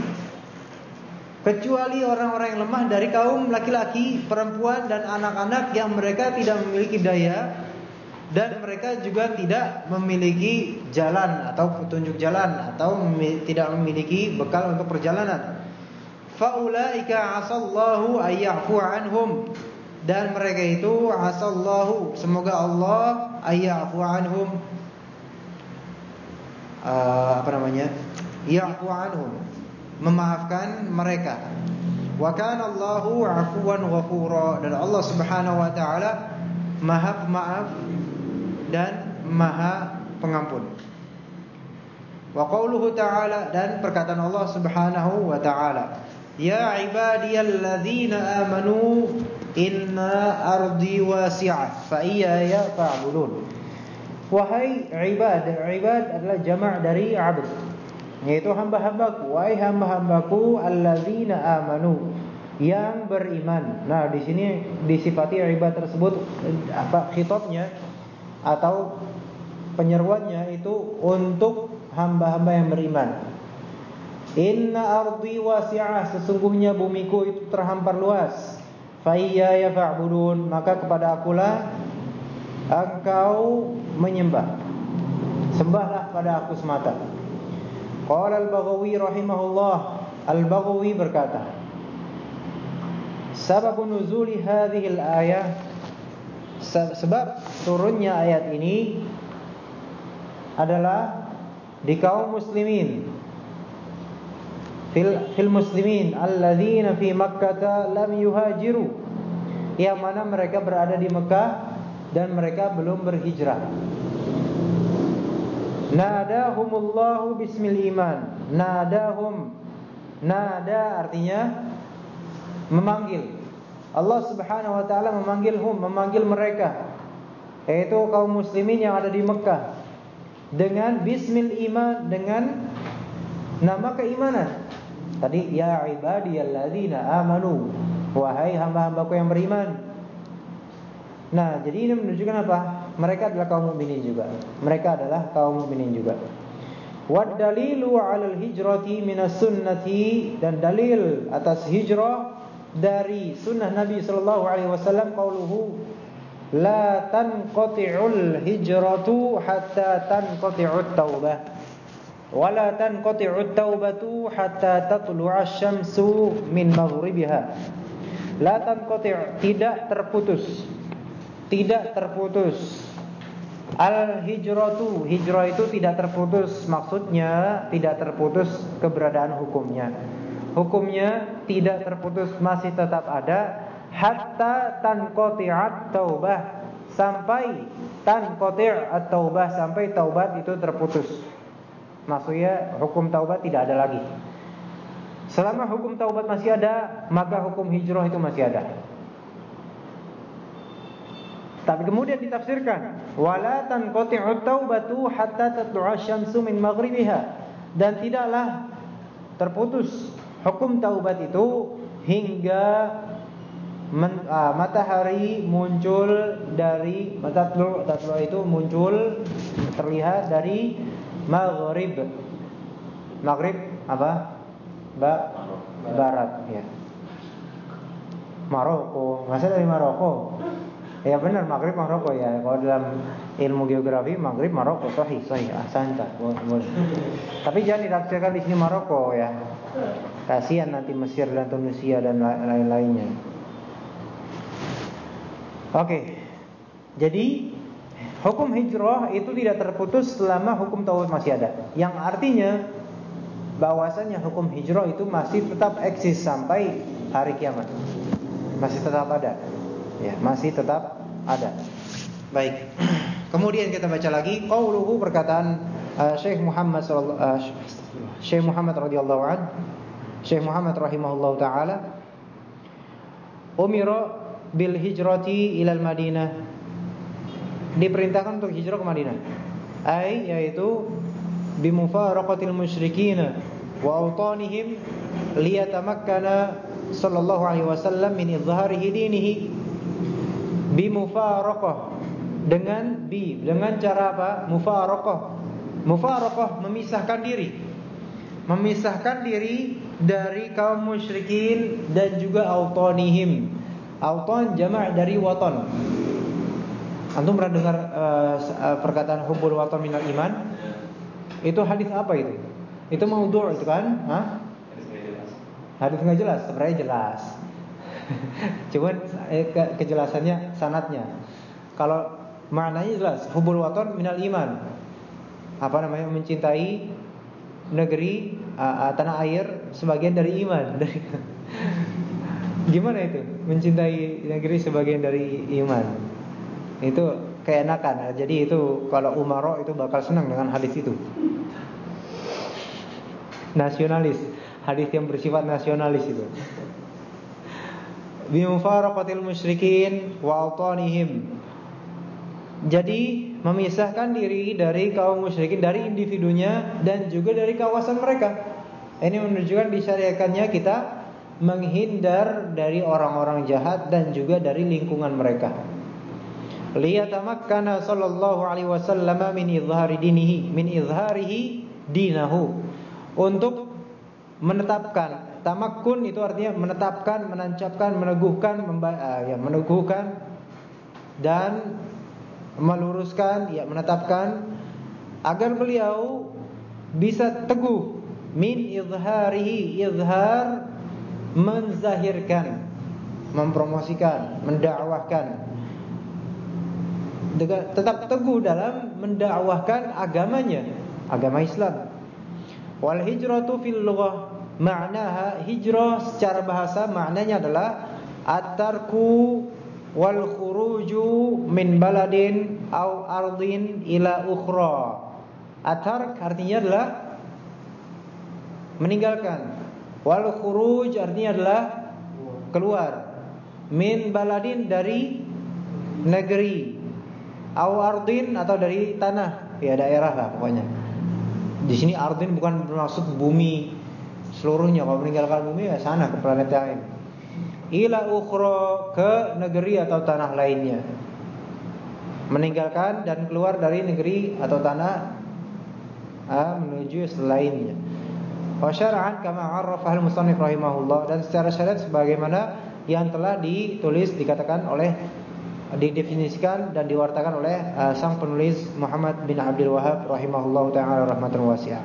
Kecuali orang-orang yang lemah dari kaum laki-laki, perempuan dan anak-anak yang mereka tidak memiliki daya dan mereka juga tidak memiliki jalan atau petunjuk jalan atau tidak memiliki bekal untuk perjalanan. Faulaika asallahu ayyafu anhum dan mereka itu asallahu semoga Allah ayyafu anhum uh, apa namanya? Ya'fu anhum memaafkan mereka. Wa kana Allahu 'afuwan ghafura dan Allah Subhanahu wa taala Maha Pemaaf dan Maha Pengampun. Wa qauluhu ta'ala dan perkataan Allah Subhanahu wa taala, "Ya ibadiyalladzina amanu inna ardi wasi'ah fa iyaya fa'budun." Wahai ibad, ibad adalah jamak dari 'abd. Yaitu hamba-hambaku, wahai hamba-hambaku alladzina amanu yang beriman. Nah, di sini disifati ibad tersebut apa khitabnya atau penyeruannya itu untuk hamba-hamba yang beriman. Inna ardi wasi'ah sesungguhnya bumiku itu terhampar luas. Fa ya fa'budun maka kepada akulah engkau menyembah. Sembahlah pada aku semata. Qala al-Baghawi rahimahullah, al-Baghawi berkata, Sabab nuzuli hadhihi al-ayah sebab turunnya ayat ini adalah di kaum muslimin fil, fil muslimin alladzina fi makkah lam yuhajiru. Yang mana mereka berada di Mekah dan mereka belum berhijrah. Nadahumullahu bismil iman. Nadahum. Nada artinya memanggil. Allah Subhanahu wa taala memanggil hum, memanggil mereka. Yaitu kaum muslimin yang ada di Mekah. Dengan bismil iman dengan nama keimanan. Tadi ya ibadiyalladzina amanu wahai hamba-hambaku yang beriman. Nah, jadi ini menunjukkan apa? Mereka adalah kaum mukminin juga. Mereka adalah kaum mukminin juga. Wad dalilu 'alal hijrati minas sunnati dan dalil atas hijrah dari sunnah Nabi sallallahu alaihi wasallam qauluhu la tanqati'ul hijratu hatta tanqati'ut taubah wa la tanqati'ut taubatu hatta tatlu'a asy-syamsu min maghribiha. La tanqati' tidak terputus. Tidak terputus. Al hijratu hijrah itu tidak terputus. Maksudnya tidak terputus keberadaan hukumnya. Hukumnya tidak terputus masih tetap ada. Hatta tanqati'at taubah. Sampai tanqati' at-taubah sampai taubat itu terputus. Maksudnya hukum taubat tidak ada lagi. Selama hukum taubat masih ada, maka hukum hijrah itu masih ada. Tapi kemudian ditafsirkan, wala tanqati'ut taubatu hatta tatlu'a syamsu min maghribiha. Dan tidaklah terputus hukum taubat itu hingga men, uh, matahari muncul dari tatlu itu muncul terlihat dari maghrib. Maghrib apa? Ba barat ya. Maroko, masa dari Maroko? Ya benar Maghrib Maroko ya. Kalau dalam ilmu geografi Maghrib Maroko sahih sahih ahsanta. Tapi jangan ditafsirkan di sini Maroko ya. Kasihan nanti Mesir dan Tunisia dan lain-lainnya. Oke. Jadi hukum hijrah itu tidak terputus selama hukum taubat masih ada. Yang artinya bahwasanya hukum hijrah itu masih tetap eksis sampai hari kiamat. Masih tetap ada. Ya, masih tetap ada. Baik. *clears throat* Kemudian kita baca lagi qauluhu perkataan uh, Syekh Muhammad sallallahu uh, Syekh Muhammad radhiyallahu an Syekh Muhammad rahimahullahu taala umira bil hijrati ilal Madinah diperintahkan untuk hijrah ke Madinah. Ai yaitu bimufaraqatil musyrikin wa awtanihim liyatamakkana sallallahu alaihi wasallam min izharihi dinihi bimufaraqah dengan bi dengan cara apa? Mufaraqah. Mufaraqah memisahkan diri. Memisahkan diri dari kaum musyrikin dan juga autonihim. Auton jamak dari waton. Antum pernah dengar uh, perkataan hubul waton minal iman? Itu hadis apa itu? Itu maudhu' itu kan? Hah? Hadis nggak jelas, sebenarnya jelas. *laughs* Cuman eh, ke kejelasannya sanatnya. Kalau maknanya jelas, hubul waton minal iman. Apa namanya? Mencintai negeri uh, uh, tanah air sebagian dari iman. *laughs* Gimana itu? Mencintai negeri sebagian dari iman. Itu keenakan. Jadi itu kalau umaro itu bakal senang dengan hadis itu. Nasionalis, hadis yang bersifat nasionalis itu. Bimufaraqatil musyrikin wa altanihim. Jadi memisahkan diri dari kaum musyrikin dari individunya dan juga dari kawasan mereka. Ini menunjukkan disyariatkannya kita menghindar dari orang-orang jahat dan juga dari lingkungan mereka. Liyatamakkana sallallahu alaihi wasallam min izhari dinihi min izharihi dinahu. Untuk menetapkan tamakkun itu artinya menetapkan, menancapkan, meneguhkan, uh, ya meneguhkan dan meluruskan, ya menetapkan agar beliau bisa teguh min izharihi izhar menzahirkan, mempromosikan, mendakwahkan. Tetap teguh dalam mendakwahkan agamanya, agama Islam. Wal hijratu fil lughah maknaha hijrah secara bahasa maknanya adalah at-tarku wal khuruju min baladin au ardin ila ukhra. Atark artinya adalah meninggalkan Wal khuruj artinya adalah keluar min baladin dari negeri au ardin atau dari tanah ya daerah lah pokoknya. Di sini ardin bukan bermaksud bumi seluruhnya. Kalau meninggalkan bumi ya sana ke planet lain. Ila ukhra ke negeri atau tanah lainnya. Meninggalkan dan keluar dari negeri atau tanah ah, menuju selainnya. Wa syar'an kama 'arrafa al-musannif rahimahullah dan secara syariat sebagaimana yang telah ditulis dikatakan oleh didefinisikan dan diwartakan oleh uh, sang penulis Muhammad bin Abdul Wahab rahimahullah taala rahmatan wasi'ah.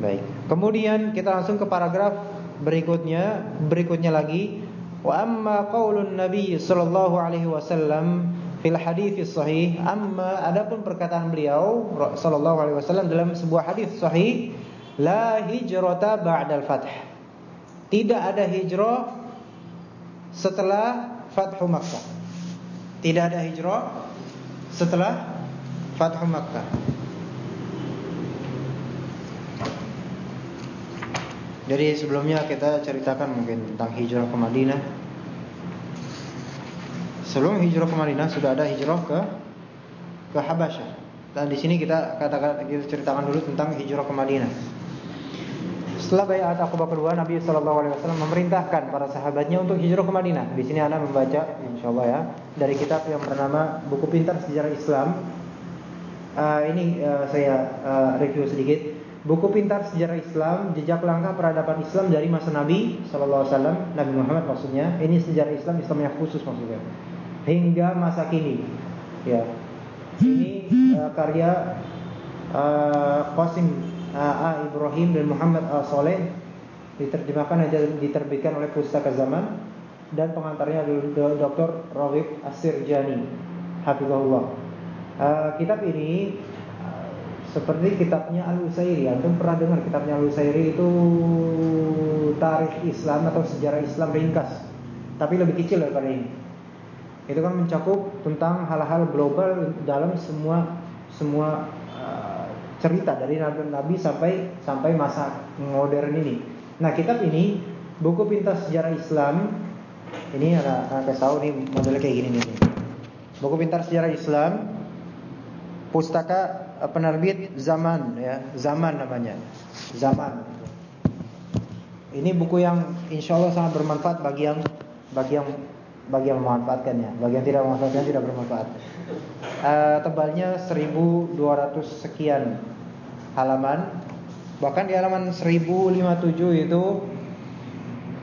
Baik. Kemudian kita langsung ke paragraf berikutnya, berikutnya lagi wa amma qaulun nabi sallallahu alaihi wasallam fil hadis sahih amma adapun perkataan beliau sallallahu alaihi wasallam dalam sebuah hadis sahih La hijrata ba'dal fath. Tidak ada hijrah setelah Fathu Makkah. Tidak ada hijrah setelah Fathu Makkah. Jadi sebelumnya kita ceritakan mungkin tentang hijrah ke Madinah. Sebelum hijrah ke Madinah sudah ada hijrah ke ke Habasyah. Dan di sini kita katakan kita ceritakan dulu tentang hijrah ke Madinah. Setelah bayat Aqabah kedua, Nabi Shallallahu Alaihi Wasallam memerintahkan para sahabatnya untuk hijrah ke Madinah. Di sini anda membaca, insya Allah ya, dari kitab yang bernama Buku Pintar Sejarah Islam. Uh, ini uh, saya uh, review sedikit. Buku Pintar Sejarah Islam, jejak langkah peradaban Islam dari masa Nabi Shallallahu Alaihi Wasallam, Nabi Muhammad maksudnya. Ini sejarah Islam, Islam yang khusus maksudnya. Hingga masa kini, ya. Ini uh, karya uh, Qasim A. Ibrahim dan Muhammad A. Soleh diterjemahkan dan diterbitkan oleh Pustaka Zaman dan pengantarnya adalah Dr. Rawif Asirjani Hafizahullah uh, kitab ini seperti kitabnya Al-Usairi Antum pernah dengar kitabnya Al-Usairi itu tarikh Islam atau sejarah Islam ringkas tapi lebih kecil daripada ini itu kan mencakup tentang hal-hal global dalam semua semua cerita dari nabi-nabi sampai sampai masa modern ini. Nah, kitab ini buku pintas sejarah Islam ini ada ada tahu nih modelnya kayak gini nih. Buku pintar sejarah Islam pustaka eh, penerbit Zaman ya, Zaman namanya. Zaman. Ini buku yang insya Allah sangat bermanfaat bagi yang bagi yang bagi yang memanfaatkannya, bagi yang tidak memanfaatkannya tidak bermanfaat. Uh, tebalnya 1200 sekian halaman bahkan di halaman 1057 itu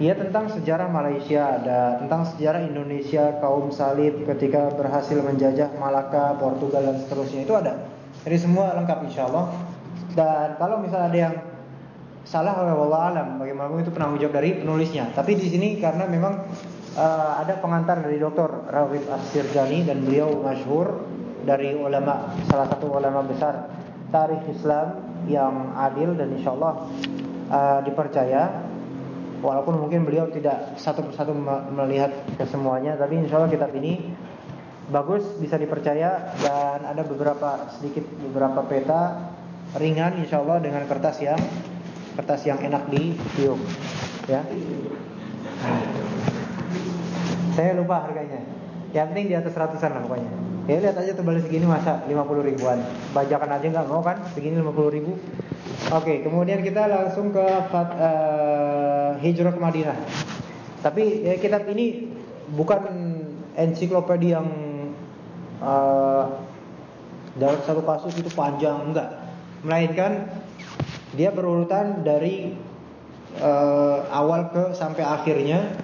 ia tentang sejarah Malaysia ada tentang sejarah Indonesia kaum salib ketika berhasil menjajah Malaka, Portugal dan seterusnya itu ada. Jadi semua lengkap insya Allah. Dan kalau misalnya ada yang salah oleh Allah alam, bagaimana itu penanggung jawab dari penulisnya. Tapi di sini karena memang uh, ada pengantar dari Dr. Rawif Asirjani dan beliau masyhur dari ulama salah satu ulama besar tarikh Islam yang adil dan insya Allah uh, dipercaya walaupun mungkin beliau tidak satu persatu melihat kesemuanya tapi insya Allah kitab ini bagus bisa dipercaya dan ada beberapa sedikit beberapa peta ringan insya Allah dengan kertas yang kertas yang enak di tiup ya saya lupa harganya yang penting di atas ratusan lah pokoknya Ya lihat aja tebal segini masa 50 ribuan. Bajakan aja nggak mau kan? Segini 50 ribu. Oke, kemudian kita langsung ke uh, hijrah ke Madinah. Tapi ya, kitab ini bukan ensiklopedia yang uh, dalam satu kasus itu panjang enggak. Melainkan dia berurutan dari uh, awal ke sampai akhirnya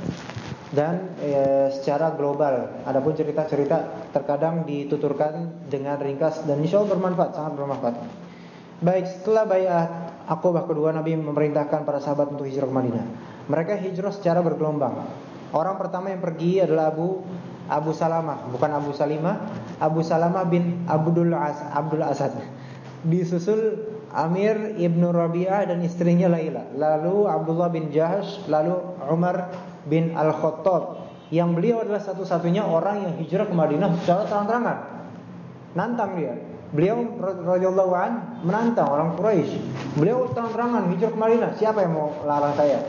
dan e, secara global. Adapun cerita-cerita terkadang dituturkan dengan ringkas dan insya Allah bermanfaat, sangat bermanfaat. Baik, setelah bayat Aqobah kedua Nabi memerintahkan para sahabat untuk hijrah ke Madinah. Mereka hijrah secara bergelombang. Orang pertama yang pergi adalah Abu Abu Salamah, bukan Abu Salimah, Abu Salamah bin Abdul As, Abdul Asad. Disusul Amir ibnu Rabi'ah dan istrinya Laila. Lalu Abdullah bin Jahash, lalu Umar bin Al-Khattab yang beliau adalah satu-satunya orang yang hijrah ke Madinah secara terang-terangan. Nantang dia. Beliau radhiyallahu an menantang orang Quraisy. Beliau terang-terangan hijrah ke Madinah. Siapa yang mau larang saya?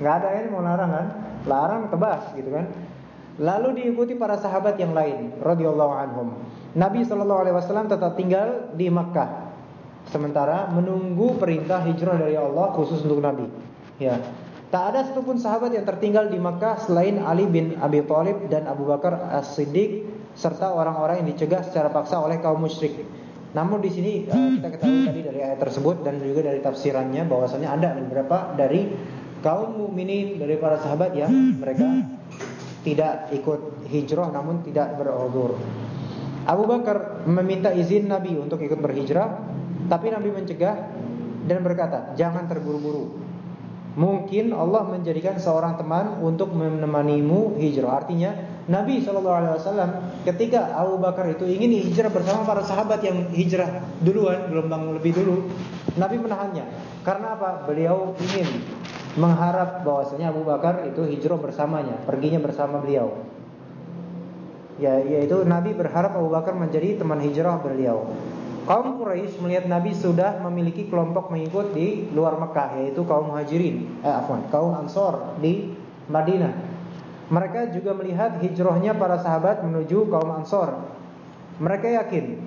Enggak ada yang mau larang kan? Larang tebas gitu kan. Lalu diikuti para sahabat yang lain radhiyallahu anhum. Nabi sallallahu alaihi wasallam tetap tinggal di Makkah. Sementara menunggu perintah hijrah dari Allah khusus untuk Nabi. Ya. Tak ada satupun sahabat yang tertinggal di Makkah selain Ali bin Abi Thalib dan Abu Bakar As-Siddiq serta orang-orang yang dicegah secara paksa oleh kaum musyrik. Namun di sini uh, kita ketahui tadi dari ayat tersebut dan juga dari tafsirannya bahwasanya ada beberapa dari kaum mukminin dari para sahabat yang mereka tidak ikut hijrah namun tidak beruzur. Abu Bakar meminta izin Nabi untuk ikut berhijrah, tapi Nabi mencegah dan berkata, "Jangan terburu-buru. Mungkin Allah menjadikan seorang teman untuk menemanimu hijrah. Artinya Nabi Shallallahu Alaihi Wasallam ketika Abu Bakar itu ingin hijrah bersama para sahabat yang hijrah duluan, gelombang lebih dulu, Nabi menahannya. Karena apa? Beliau ingin mengharap bahwasanya Abu Bakar itu hijrah bersamanya, perginya bersama beliau. ya yaitu Nabi berharap Abu Bakar menjadi teman hijrah beliau. Kaum Quraisy melihat Nabi sudah memiliki kelompok mengikut di luar Mekah yaitu kaum Muhajirin, eh afwan, kaum Ansor di Madinah. Mereka juga melihat hijrahnya para sahabat menuju kaum Ansor. Mereka yakin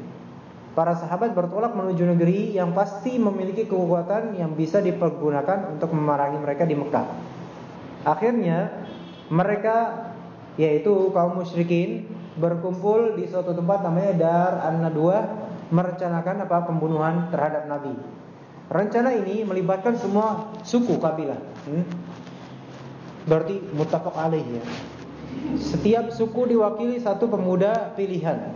para sahabat bertolak menuju negeri yang pasti memiliki kekuatan yang bisa dipergunakan untuk memerangi mereka di Mekah. Akhirnya mereka yaitu kaum musyrikin berkumpul di suatu tempat namanya Dar An-Nadwa merencanakan apa pembunuhan terhadap Nabi. Rencana ini melibatkan semua suku kabilah. Hmm? Berarti mutafak alaih ya. Setiap suku diwakili satu pemuda pilihan.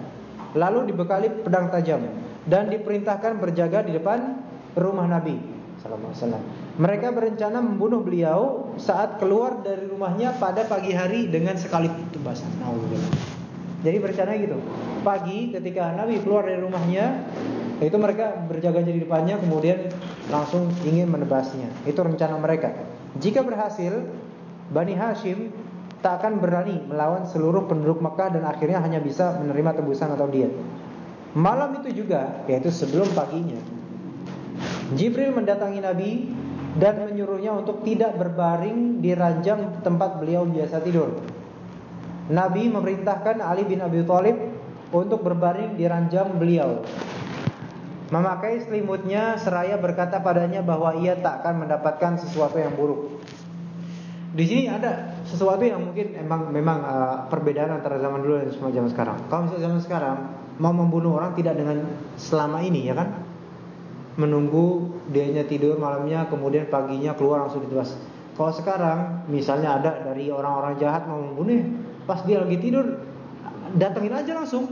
Lalu dibekali pedang tajam dan diperintahkan berjaga di depan rumah Nabi Mereka berencana membunuh beliau saat keluar dari rumahnya pada pagi hari dengan sekali itu bahasa. Jadi berencana gitu. Pagi ketika Nabi keluar dari rumahnya, itu mereka berjaga di depannya kemudian langsung ingin menebasnya. Itu rencana mereka. Jika berhasil, Bani Hashim tak akan berani melawan seluruh penduduk Mekah dan akhirnya hanya bisa menerima tebusan atau dia. Malam itu juga, yaitu sebelum paginya, Jibril mendatangi Nabi dan menyuruhnya untuk tidak berbaring di ranjang tempat beliau biasa tidur. Nabi memerintahkan Ali bin Abi Thalib untuk berbaring di ranjang beliau. Memakai selimutnya seraya berkata padanya bahwa ia tak akan mendapatkan sesuatu yang buruk. Di sini ada sesuatu yang mungkin emang memang uh, perbedaan antara zaman dulu dan zaman sekarang. Kalau misalnya zaman sekarang mau membunuh orang tidak dengan selama ini ya kan? Menunggu dianya tidur malamnya kemudian paginya keluar langsung ditebas. Kalau sekarang misalnya ada dari orang-orang jahat mau membunuh Pas dia lagi tidur datengin aja langsung.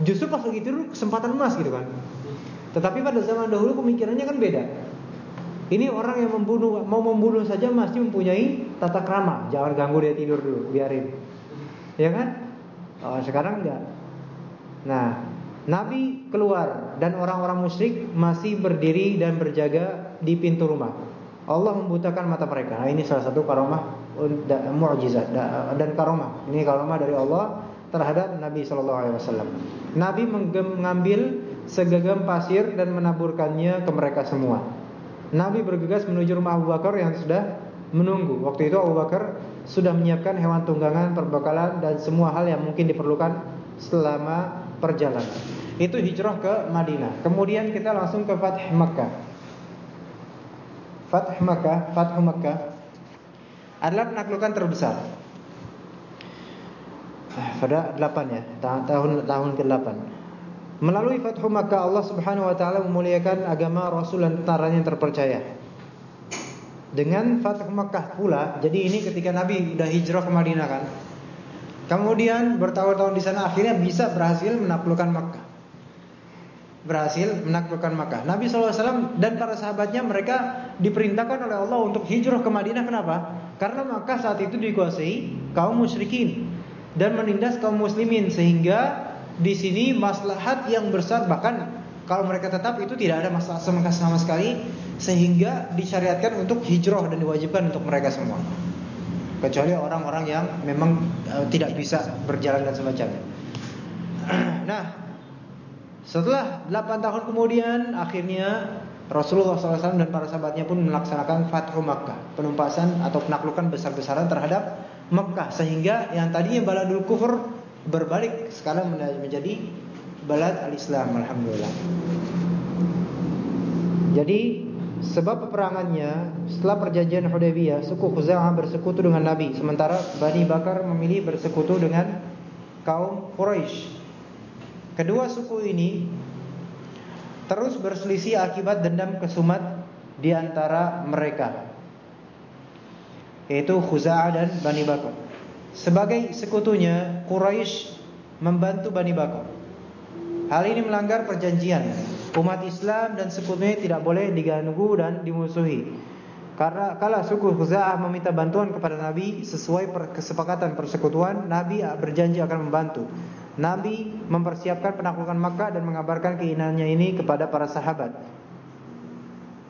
Justru pas lagi tidur kesempatan emas gitu kan. Tetapi pada zaman dahulu pemikirannya kan beda. Ini orang yang membunuh mau membunuh saja masih mempunyai tata krama. Jangan ganggu dia tidur dulu, biarin. Ya kan? Oh, sekarang enggak. Nah, Nabi keluar dan orang-orang musyrik masih berdiri dan berjaga di pintu rumah. Allah membutakan mata mereka. Nah, ini salah satu karomah mukjizat dan karomah. Ini karomah dari Allah terhadap Nabi Shallallahu Alaihi Wasallam. Nabi mengambil segenggam pasir dan menaburkannya ke mereka semua. Nabi bergegas menuju rumah Abu Bakar yang sudah menunggu. Waktu itu Abu Bakar sudah menyiapkan hewan tunggangan, perbekalan dan semua hal yang mungkin diperlukan selama perjalanan. Itu hijrah ke Madinah. Kemudian kita langsung ke Fath Makkah. Fath Makkah, Fath Makkah adalah penaklukan terbesar. Ah, pada 8 ya, tahun tahun ke-8. Melalui Fathu Makkah Allah Subhanahu wa taala memuliakan agama Rasul dan tentaranya yang terpercaya. Dengan Fathu Makkah pula, jadi ini ketika Nabi sudah hijrah ke Madinah kan. Kemudian bertahun-tahun di sana akhirnya bisa berhasil menaklukkan Makkah berhasil menaklukkan Makkah. Nabi SAW dan para sahabatnya mereka diperintahkan oleh Allah untuk hijrah ke Madinah. Kenapa? Karena Makkah saat itu dikuasai kaum musyrikin dan menindas kaum muslimin sehingga di sini maslahat yang besar bahkan kalau mereka tetap itu tidak ada masalah sama, sama sekali sehingga disyariatkan untuk hijrah dan diwajibkan untuk mereka semua. Kecuali orang-orang yang memang uh, tidak bisa berjalan dan semacamnya. *clears throat* nah, setelah 8 tahun kemudian akhirnya Rasulullah SAW dan para sahabatnya pun melaksanakan Fathu Makkah, penumpasan atau penaklukan besar-besaran terhadap Makkah sehingga yang tadinya baladul kufur berbalik sekarang menjadi balad al-Islam alhamdulillah. Jadi sebab peperangannya setelah perjanjian Hudaybiyah suku Khuza'ah bersekutu dengan Nabi sementara Bani Bakar memilih bersekutu dengan kaum Quraisy Kedua suku ini terus berselisih akibat dendam kesumat di antara mereka yaitu Khuza'ah dan Bani Bakar. Sebagai sekutunya Quraisy membantu Bani Bakar. Hal ini melanggar perjanjian. Umat Islam dan sekutunya tidak boleh diganggu dan dimusuhi. Karena kala suku Khuza'ah meminta bantuan kepada Nabi sesuai kesepakatan persekutuan, Nabi berjanji akan membantu. Nabi mempersiapkan penaklukan Makkah dan mengabarkan keinginannya ini kepada para sahabat.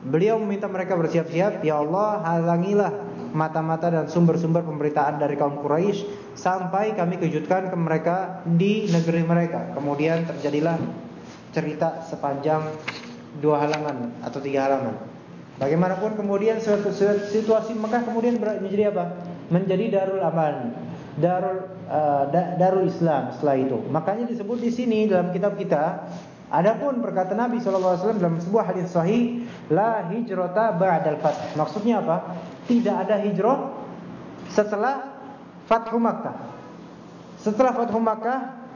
Beliau meminta mereka bersiap-siap, ya Allah, halangilah mata-mata dan sumber-sumber pemberitaan dari kaum Quraisy sampai kami kejutkan ke mereka di negeri mereka. Kemudian terjadilah cerita sepanjang dua halaman atau tiga halaman. Bagaimanapun kemudian situasi Mekah kemudian menjadi apa? Menjadi darul aman, darul uh, darul Islam setelah itu. Makanya disebut di sini dalam kitab kita Adapun perkataan Nabi SAW dalam sebuah hadis sahih, la hijrata ba'dal fath. Maksudnya apa? Tidak ada hijrah setelah Fathu Makkah. Setelah Fathu Makkah,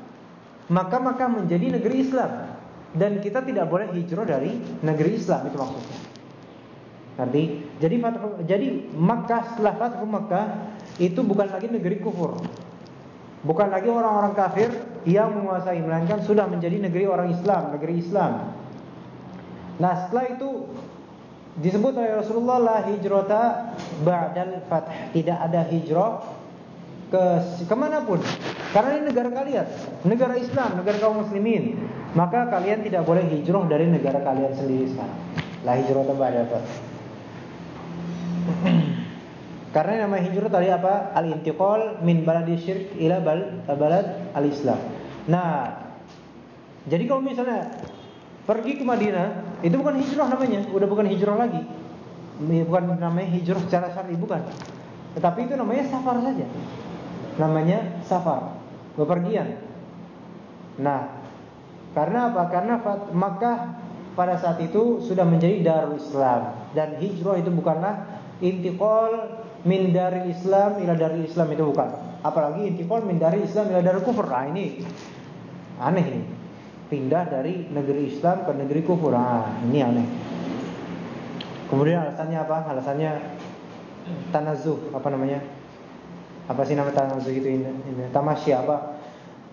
maka Makkah menjadi negeri Islam dan kita tidak boleh hijrah dari negeri Islam itu maksudnya. Nanti jadi Fathu, jadi Makkah setelah Fathu Makkah itu bukan lagi negeri kufur. Bukan lagi orang-orang kafir yang menguasai melainkan sudah menjadi negeri orang Islam, negeri Islam. Nah, setelah itu disebut oleh Rasulullah la hijrata ba'dal fath. Tidak ada hijrah ke pun. Karena ini negara kalian, negara Islam, negara kaum muslimin. Maka kalian tidak boleh hijrah dari negara kalian sendiri sekarang. La hijrata ba'dal fath. Karena nama hijrah tadi apa? Al-intiqal min baladi syirk ila bal balad al-Islam. Nah, jadi kalau misalnya pergi ke Madinah, itu bukan hijrah namanya, udah bukan hijrah lagi. Bukan namanya hijrah secara syar'i bukan. Tetapi itu namanya safar saja. Namanya safar, bepergian. Nah, karena apa? Karena Makkah pada saat itu sudah menjadi darul Islam dan hijrah itu bukanlah intiqal min dari Islam ila dari Islam itu bukan. Apalagi intikal min dari Islam ila dari kufur. Nah, ini aneh ini. Pindah dari negeri Islam ke negeri kufur. Nah, ini aneh. Kemudian alasannya apa? Alasannya tanazuh, apa namanya? Apa sih nama tanazuh itu ini? Tamasya apa?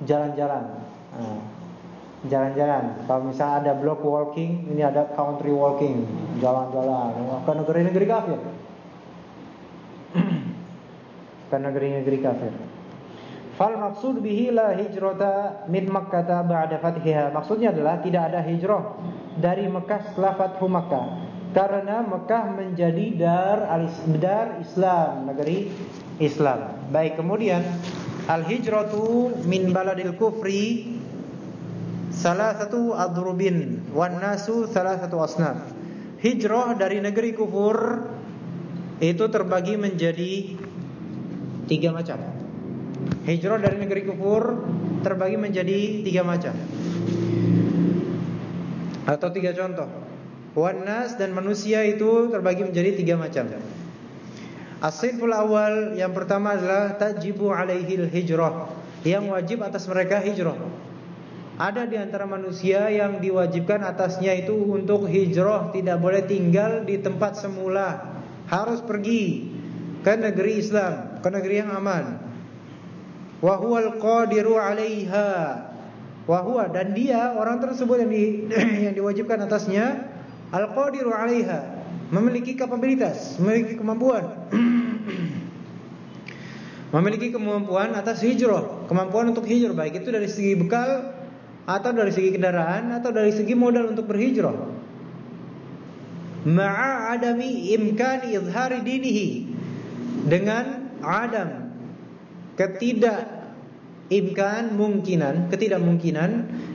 Jalan-jalan. Nah, jalan-jalan. Kalau misalnya ada block walking, ini ada country walking, jalan-jalan ke negeri-negeri kafir ke negeri-negeri kafir. Fal maksud bihi la hijrata min Makkah ba'da fathiha. Maksudnya adalah tidak ada hijrah dari Mekah setelah Fathu Makkah. Karena Mekah menjadi dar dar Islam, negeri Islam. Baik, kemudian al hijratu min baladil kufri salah satu adrubin wan nasu salah satu asnaf. Hijrah dari negeri kufur itu terbagi menjadi tiga macam. Hijrah dari negeri kufur terbagi menjadi tiga macam. Atau tiga contoh. Wanas dan manusia itu terbagi menjadi tiga macam. Asinful awal yang pertama adalah tajibu alaihil hijrah. Yang wajib atas mereka hijrah. Ada di antara manusia yang diwajibkan atasnya itu untuk hijrah, tidak boleh tinggal di tempat semula harus pergi ke negeri Islam, ke negeri yang aman. Wa qadiru 'alaiha. Wa dan dia orang tersebut yang di, *clears throat* yang diwajibkan atasnya al-qadiru 'alaiha, memiliki kapabilitas, memiliki kemampuan. *clears throat* memiliki kemampuan atas hijrah, kemampuan untuk hijrah baik itu dari segi bekal atau dari segi kendaraan atau dari segi modal untuk berhijrah ma'a adami imkani dinihi dengan adam. Ketidak imkan mungkinan ketidakmungkinan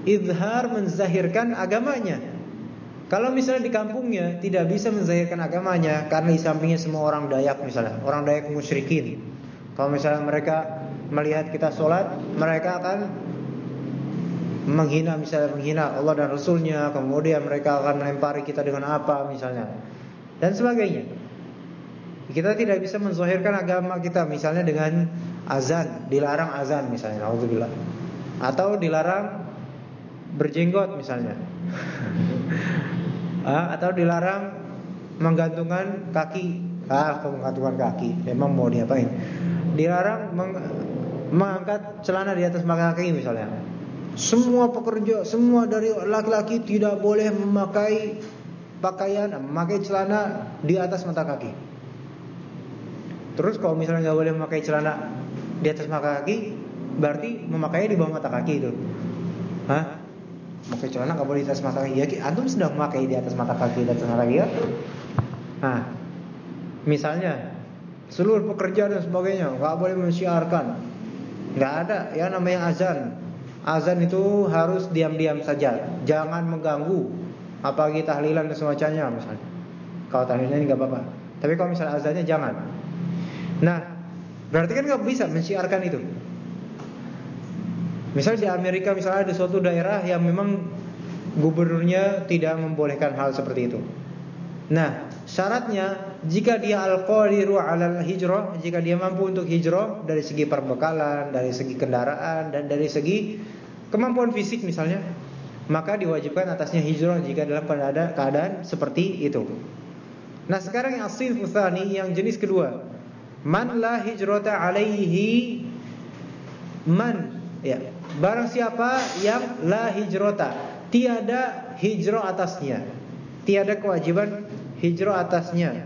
izhar menzahirkan agamanya. Kalau misalnya di kampungnya tidak bisa menzahirkan agamanya karena di sampingnya semua orang Dayak misalnya orang Dayak musyrikin. Kalau misalnya mereka melihat kita sholat mereka akan menghina misalnya menghina Allah dan Rasulnya. Kemudian mereka akan melempari kita dengan apa misalnya. Dan sebagainya kita tidak bisa menzahirkan agama kita misalnya dengan azan dilarang azan misalnya alhamdulillah atau dilarang berjenggot misalnya. *laughs* Ah, atau dilarang menggantungkan kaki. Ah menggantungkan kaki? Emang mau diapain? Dilarang meng mengangkat celana di atas kaki misalnya. Semua pekerja, semua dari laki-laki tidak boleh memakai pakaian, memakai celana di atas mata kaki. Terus kalau misalnya nggak boleh memakai celana di atas mata kaki, berarti memakainya di bawah mata kaki itu. Hah? Memakai celana nggak boleh di atas mata kaki. Ya, antum sudah memakai di atas mata kaki, atas mata kaki ya? Nah, misalnya seluruh pekerja dan sebagainya, nggak boleh mensiarkan. Nggak ada ya namanya azan. Azan itu harus diam-diam saja, jangan mengganggu apalagi tahlilan dan semacamnya misalnya. Kalau tahlilan nggak apa-apa. Tapi kalau misalnya azannya jangan. Nah, berarti kan nggak bisa mensiarkan itu. Misalnya di Amerika misalnya ada suatu daerah yang memang gubernurnya tidak membolehkan hal seperti itu. Nah, syaratnya jika dia al-qadiru 'alal hijrah, jika dia mampu untuk hijrah dari segi perbekalan, dari segi kendaraan dan dari segi kemampuan fisik misalnya, maka diwajibkan atasnya hijrah jika dalam keadaan, keadaan seperti itu. Nah, sekarang yang asil yang jenis kedua. Man la hijrata alaihi man ya Barang siapa yang la hijrota, tiada hijrah atasnya. Tiada kewajiban hijrah atasnya.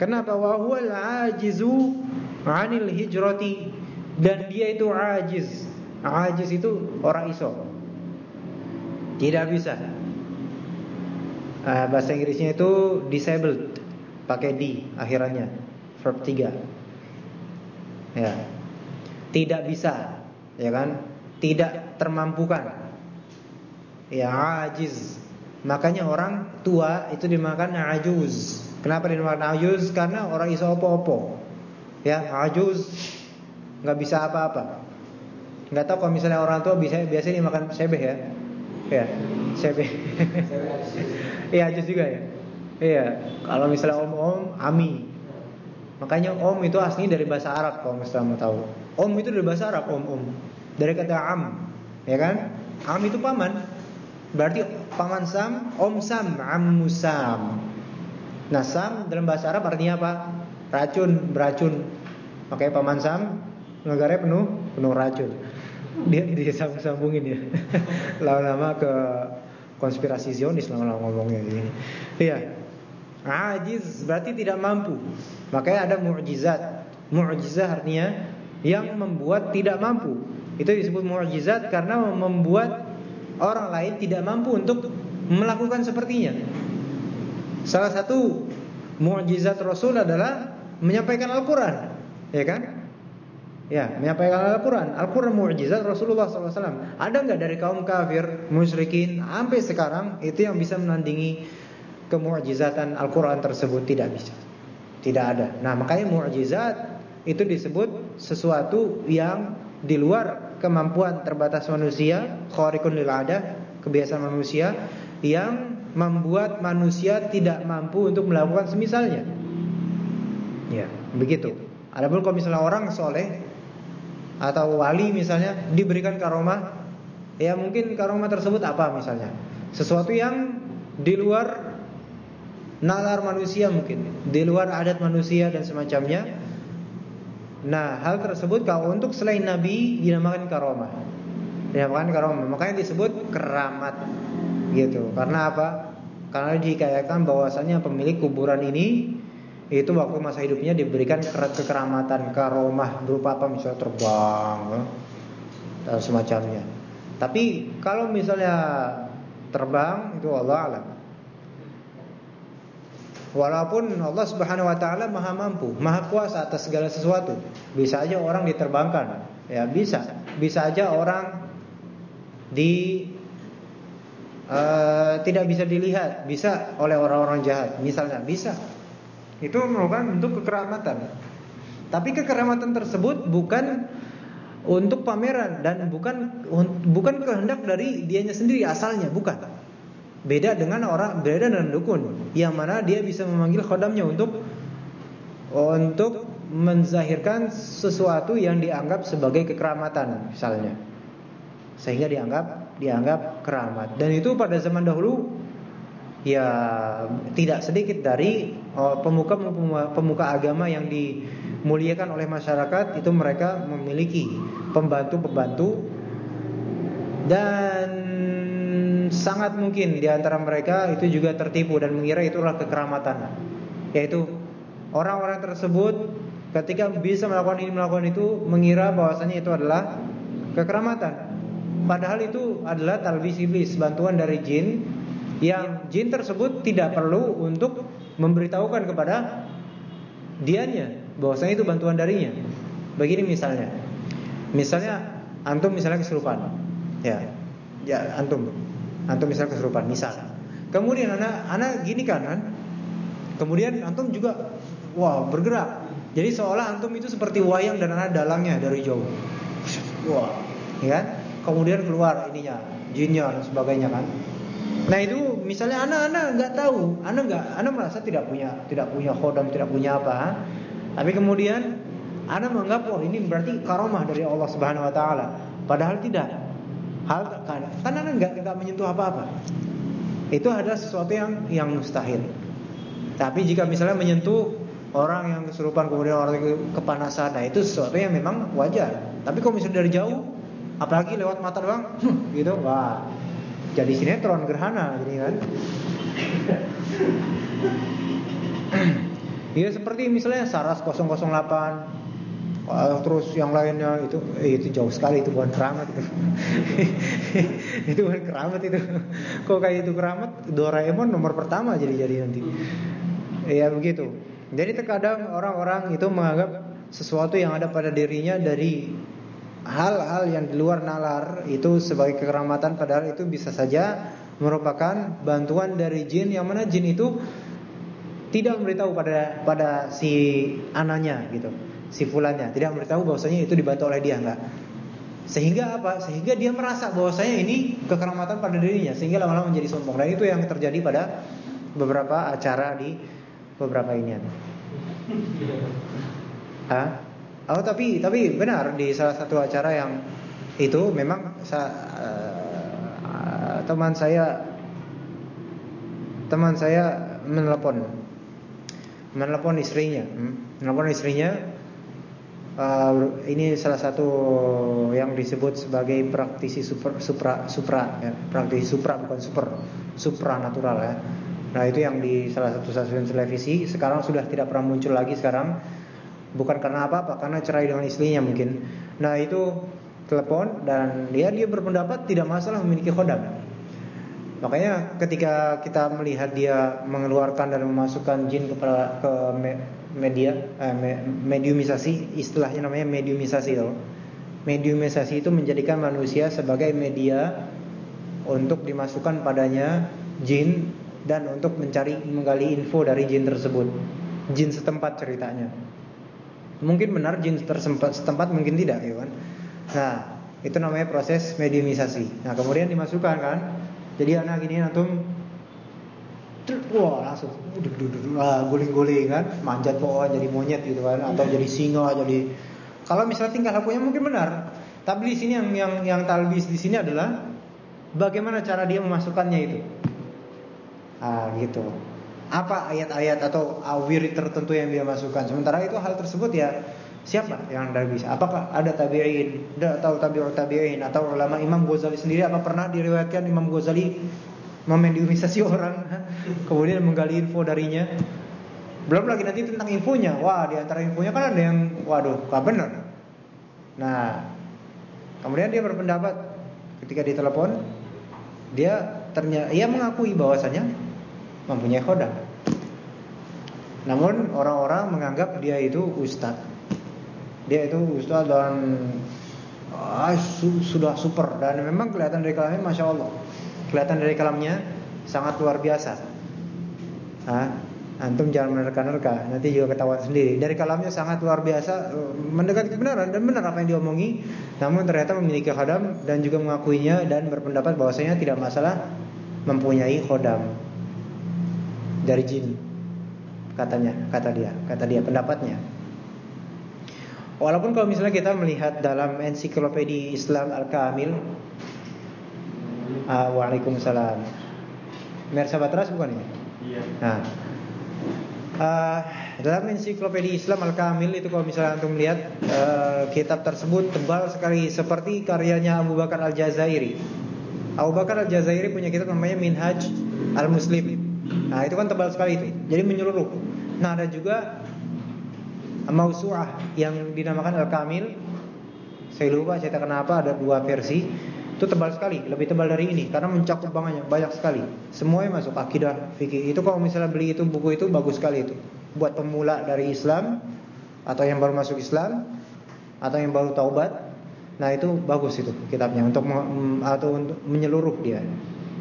Kenapa? Wa huwal ajizu 'anil hijrati dan dia itu ajiz. Ajiz itu orang iso. Tidak bisa. Uh, bahasa Inggrisnya itu disabled, pakai di akhirannya, verb 3. Ya. Tidak bisa, ya kan? tidak termampukan. Ya ajiz. Makanya orang tua itu dimakan ajuz. Kenapa dimakan ajuz? Karena orang iso opo-opo. Ya, ajuz nggak bisa apa-apa. Nggak tahu kalau misalnya orang tua bisa biasanya dimakan sebeh ya. Ya, sebeh. Iya, ajuz juga ya. Iya, kalau misalnya om-om, ami. Makanya om itu aslinya dari bahasa Arab kalau misalnya mau tahu. Om itu dari bahasa Arab, om-om. Dari kata am, ya kan? Am itu paman. Berarti paman Sam, om Sam, am Sam. Nah, Sam dalam bahasa Arab artinya apa? Racun, beracun. Makanya paman Sam negaranya penuh penuh racun. Dia dia sambung-sambungin ya. *laughs* Lama-lama ke konspirasi Zionis lama-lama ngomongnya gini. Iya. Ajiz berarti tidak mampu. Makanya ada mukjizat. Mukjizat artinya yang membuat tidak mampu. Itu disebut mukjizat karena membuat orang lain tidak mampu untuk melakukan sepertinya. Salah satu mukjizat Rasul adalah menyampaikan Al-Qur'an, ya kan? Ya, menyampaikan Al-Quran Al-Quran mukjizat Rasulullah SAW Ada nggak dari kaum kafir, musyrikin Sampai sekarang itu yang bisa menandingi Kemukjizatan Al-Quran tersebut Tidak bisa Tidak ada Nah makanya mukjizat Itu disebut sesuatu yang Di luar kemampuan terbatas manusia, khariqun lil ada, kebiasaan manusia yang membuat manusia tidak mampu untuk melakukan semisalnya. Ya, begitu. Adapun kalau misalnya orang soleh atau wali misalnya diberikan karomah, ya mungkin karomah tersebut apa misalnya? Sesuatu yang di luar nalar manusia mungkin, di luar adat manusia dan semacamnya Nah, hal tersebut kalau untuk selain Nabi dinamakan karomah. Dinamakan karomah. Makanya disebut keramat. Gitu. Karena apa? Karena dikayakan bahwasanya pemilik kuburan ini itu waktu masa hidupnya diberikan kekeramatan karomah berupa apa misalnya terbang ya, dan semacamnya. Tapi kalau misalnya terbang itu Allah alam. Walaupun Allah Subhanahu wa taala Maha mampu, Maha kuasa atas segala sesuatu. Bisa aja orang diterbangkan, ya bisa. Bisa aja orang di uh, tidak bisa dilihat, bisa oleh orang-orang jahat, misalnya bisa. Itu merupakan bentuk kekeramatan. Tapi kekeramatan tersebut bukan untuk pameran dan bukan bukan kehendak dari dianya sendiri asalnya, bukan. Beda dengan orang beda dengan dukun yang mana dia bisa memanggil khodamnya untuk untuk menzahirkan sesuatu yang dianggap sebagai kekeramatan misalnya. Sehingga dianggap dianggap keramat. Dan itu pada zaman dahulu ya tidak sedikit dari oh, pemuka pemuka agama yang dimuliakan oleh masyarakat itu mereka memiliki pembantu-pembantu dan sangat mungkin di antara mereka itu juga tertipu dan mengira itulah kekeramatan. Yaitu orang-orang tersebut ketika bisa melakukan ini melakukan itu mengira bahwasanya itu adalah kekeramatan. Padahal itu adalah talbis iblis, bantuan dari jin yang jin tersebut tidak perlu untuk memberitahukan kepada dianya. bahwasanya itu bantuan darinya. Begini misalnya. Misalnya antum misalnya kesurupan. Ya. Ya, antum. Antum misalnya kesurupan, misal. Kemudian anak anak gini kan, kan? Kemudian antum juga wah bergerak. Jadi seolah antum itu seperti wayang dan anak dalangnya dari jauh. Wah, ya kan? Kemudian keluar ininya, jinnya dan sebagainya kan. Nah itu misalnya anak-anak nggak tahu, anak nggak, anak merasa tidak punya, tidak punya khodam, tidak punya apa. Tapi kemudian anak menganggap oh ini berarti karomah dari Allah Subhanahu Wa Taala. Padahal tidak. Hal kan, kan anak nggak nggak menyentuh apa-apa. Itu adalah sesuatu yang yang mustahil. Tapi jika misalnya menyentuh orang yang kesurupan kemudian orang kepanasan, nah itu sesuatu yang memang wajar. Tapi kalau misalnya dari jauh, apalagi lewat mata doang, gitu, wah, jadi sinetron gerhana, jadi kan. *clears throat* Ya seperti misalnya Saras 008 terus yang lainnya itu eh, itu jauh sekali itu bukan keramat itu. *laughs* itu bukan keramat itu. Kok kayak itu keramat Doraemon nomor pertama jadi jadi nanti. Ya begitu. Jadi terkadang orang-orang itu menganggap sesuatu yang ada pada dirinya dari hal-hal yang di luar nalar itu sebagai kekeramatan padahal itu bisa saja merupakan bantuan dari jin yang mana jin itu tidak memberitahu pada pada si anaknya gitu, si fulannya tidak memberitahu bahwasanya itu dibantu oleh dia enggak. Sehingga apa? Sehingga dia merasa bahwasanya ini kekeramatan pada dirinya sehingga lama-lama menjadi sombong. Dan itu yang terjadi pada beberapa acara di beberapa ini. Hah? Oh tapi tapi benar di salah satu acara yang itu memang sa, uh, teman saya teman saya menelpon menelpon istrinya, hmm? menelpon istrinya uh, ini salah satu yang disebut sebagai praktisi super supra supra ya, praktisi supra bukan super supra natural ya. Nah itu yang di salah satu stasiun televisi sekarang sudah tidak pernah muncul lagi sekarang Bukan karena apa-apa, karena cerai dengan istrinya mungkin. Nah itu telepon dan dia dia berpendapat tidak masalah memiliki khodam. Makanya ketika kita melihat dia mengeluarkan dan memasukkan jin kepada ke media eh, mediumisasi, istilahnya namanya mediumisasi loh. Mediumisasi itu menjadikan manusia sebagai media untuk dimasukkan padanya jin dan untuk mencari menggali info dari jin tersebut. Jin setempat ceritanya. Mungkin benar jin tersempat setempat mungkin tidak ya kan. Nah, itu namanya proses mediumisasi. Nah, kemudian dimasukkan kan. Jadi anak gini antum wah langsung ah, guling-guling kan, manjat pohon jadi monyet gitu kan atau jadi singa jadi kalau misalnya tingkah lakunya mungkin benar. Tapi di sini yang yang yang talbis di sini adalah bagaimana cara dia memasukkannya itu. Ah gitu apa ayat-ayat atau wirid tertentu yang dia masukkan. Sementara itu hal tersebut ya siapa yang bisa? Apakah ada tabi'in atau tabi'ut tabi'in atau ulama Imam Ghazali sendiri apa pernah diriwayatkan Imam Ghazali memediumisasi *laughs* orang kemudian menggali info darinya? Belum lagi nanti tentang infonya. Wah, di antara infonya kan ada yang waduh, gak benar. Nah, kemudian dia berpendapat ketika ditelepon dia ternyata ia mengakui bahwasanya mempunyai khodam. Namun orang-orang menganggap dia itu ustaz. Dia itu ustaz dan ah, su sudah super dan memang kelihatan dari kalamnya masya Allah. Kelihatan dari kalamnya sangat luar biasa. Ah, antum jangan menerka-nerka, nanti juga ketahuan sendiri. Dari kalamnya sangat luar biasa, mendekati kebenaran dan benar apa yang diomongi. Namun ternyata memiliki khodam dan juga mengakuinya dan berpendapat bahwasanya tidak masalah mempunyai khodam dari jin katanya kata dia kata dia pendapatnya walaupun kalau misalnya kita melihat dalam ensiklopedia Islam Al-Kamil ah, Waalaikumsalam Mersa Batras bukan ini? Iya nah, uh, dalam ensiklopedia Islam Al-Kamil itu kalau misalnya antum melihat uh, kitab tersebut tebal sekali seperti karyanya Abu Bakar Al-Jazairi. Abu Bakar Al-Jazairi punya kitab namanya Minhaj Al-Muslim. Nah, itu kan tebal sekali itu. Jadi menyeluruh. Nah, ada juga Mausu'ah yang dinamakan Al-Kamil. Saya lupa tak kenapa ada dua versi. Itu tebal sekali, lebih tebal dari ini karena mencakup banyak banyak sekali. Semuanya masuk akidah, fikih. Itu kalau misalnya beli itu buku itu bagus sekali itu. Buat pemula dari Islam atau yang baru masuk Islam atau yang baru taubat. Nah, itu bagus itu kitabnya untuk atau untuk menyeluruh dia.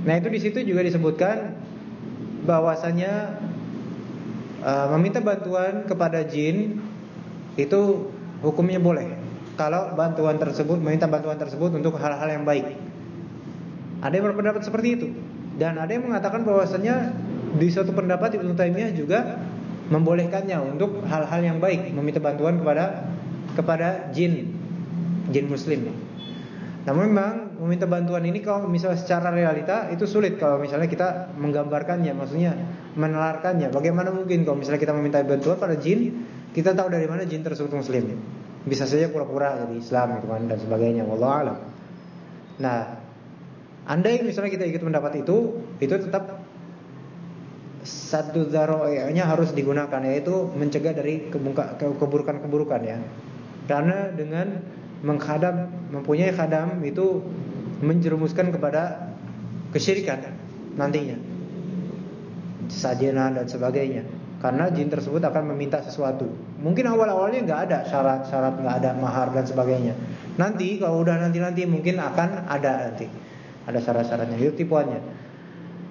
Nah, itu di situ juga disebutkan bahwasanya uh, meminta bantuan kepada jin itu hukumnya boleh. Kalau bantuan tersebut meminta bantuan tersebut untuk hal-hal yang baik. Ada yang berpendapat seperti itu. Dan ada yang mengatakan bahwasanya di suatu pendapat Ibnu Taimiyah juga membolehkannya untuk hal-hal yang baik, meminta bantuan kepada kepada jin, jin muslim. Namun memang meminta bantuan ini kalau misalnya secara realita itu sulit kalau misalnya kita menggambarkannya, maksudnya menelarkannya. Bagaimana mungkin kalau misalnya kita meminta bantuan pada jin, kita tahu dari mana jin tersebut muslim. Bisa saja pura-pura jadi Islam gitu kan dan sebagainya. Wallahu alam. Nah, andai misalnya kita ikut pendapat itu, itu tetap satu zaro'nya harus digunakan yaitu mencegah dari keburukan-keburukan ya. Karena dengan menghadam mempunyai khadam itu menjerumuskan kepada kesyirikan nantinya. Sajena dan sebagainya. Karena jin tersebut akan meminta sesuatu. Mungkin awal-awalnya nggak ada syarat-syarat, nggak ada mahar dan sebagainya. Nanti kalau udah nanti-nanti mungkin akan ada nanti. Ada syarat-syaratnya. Itu tipuannya.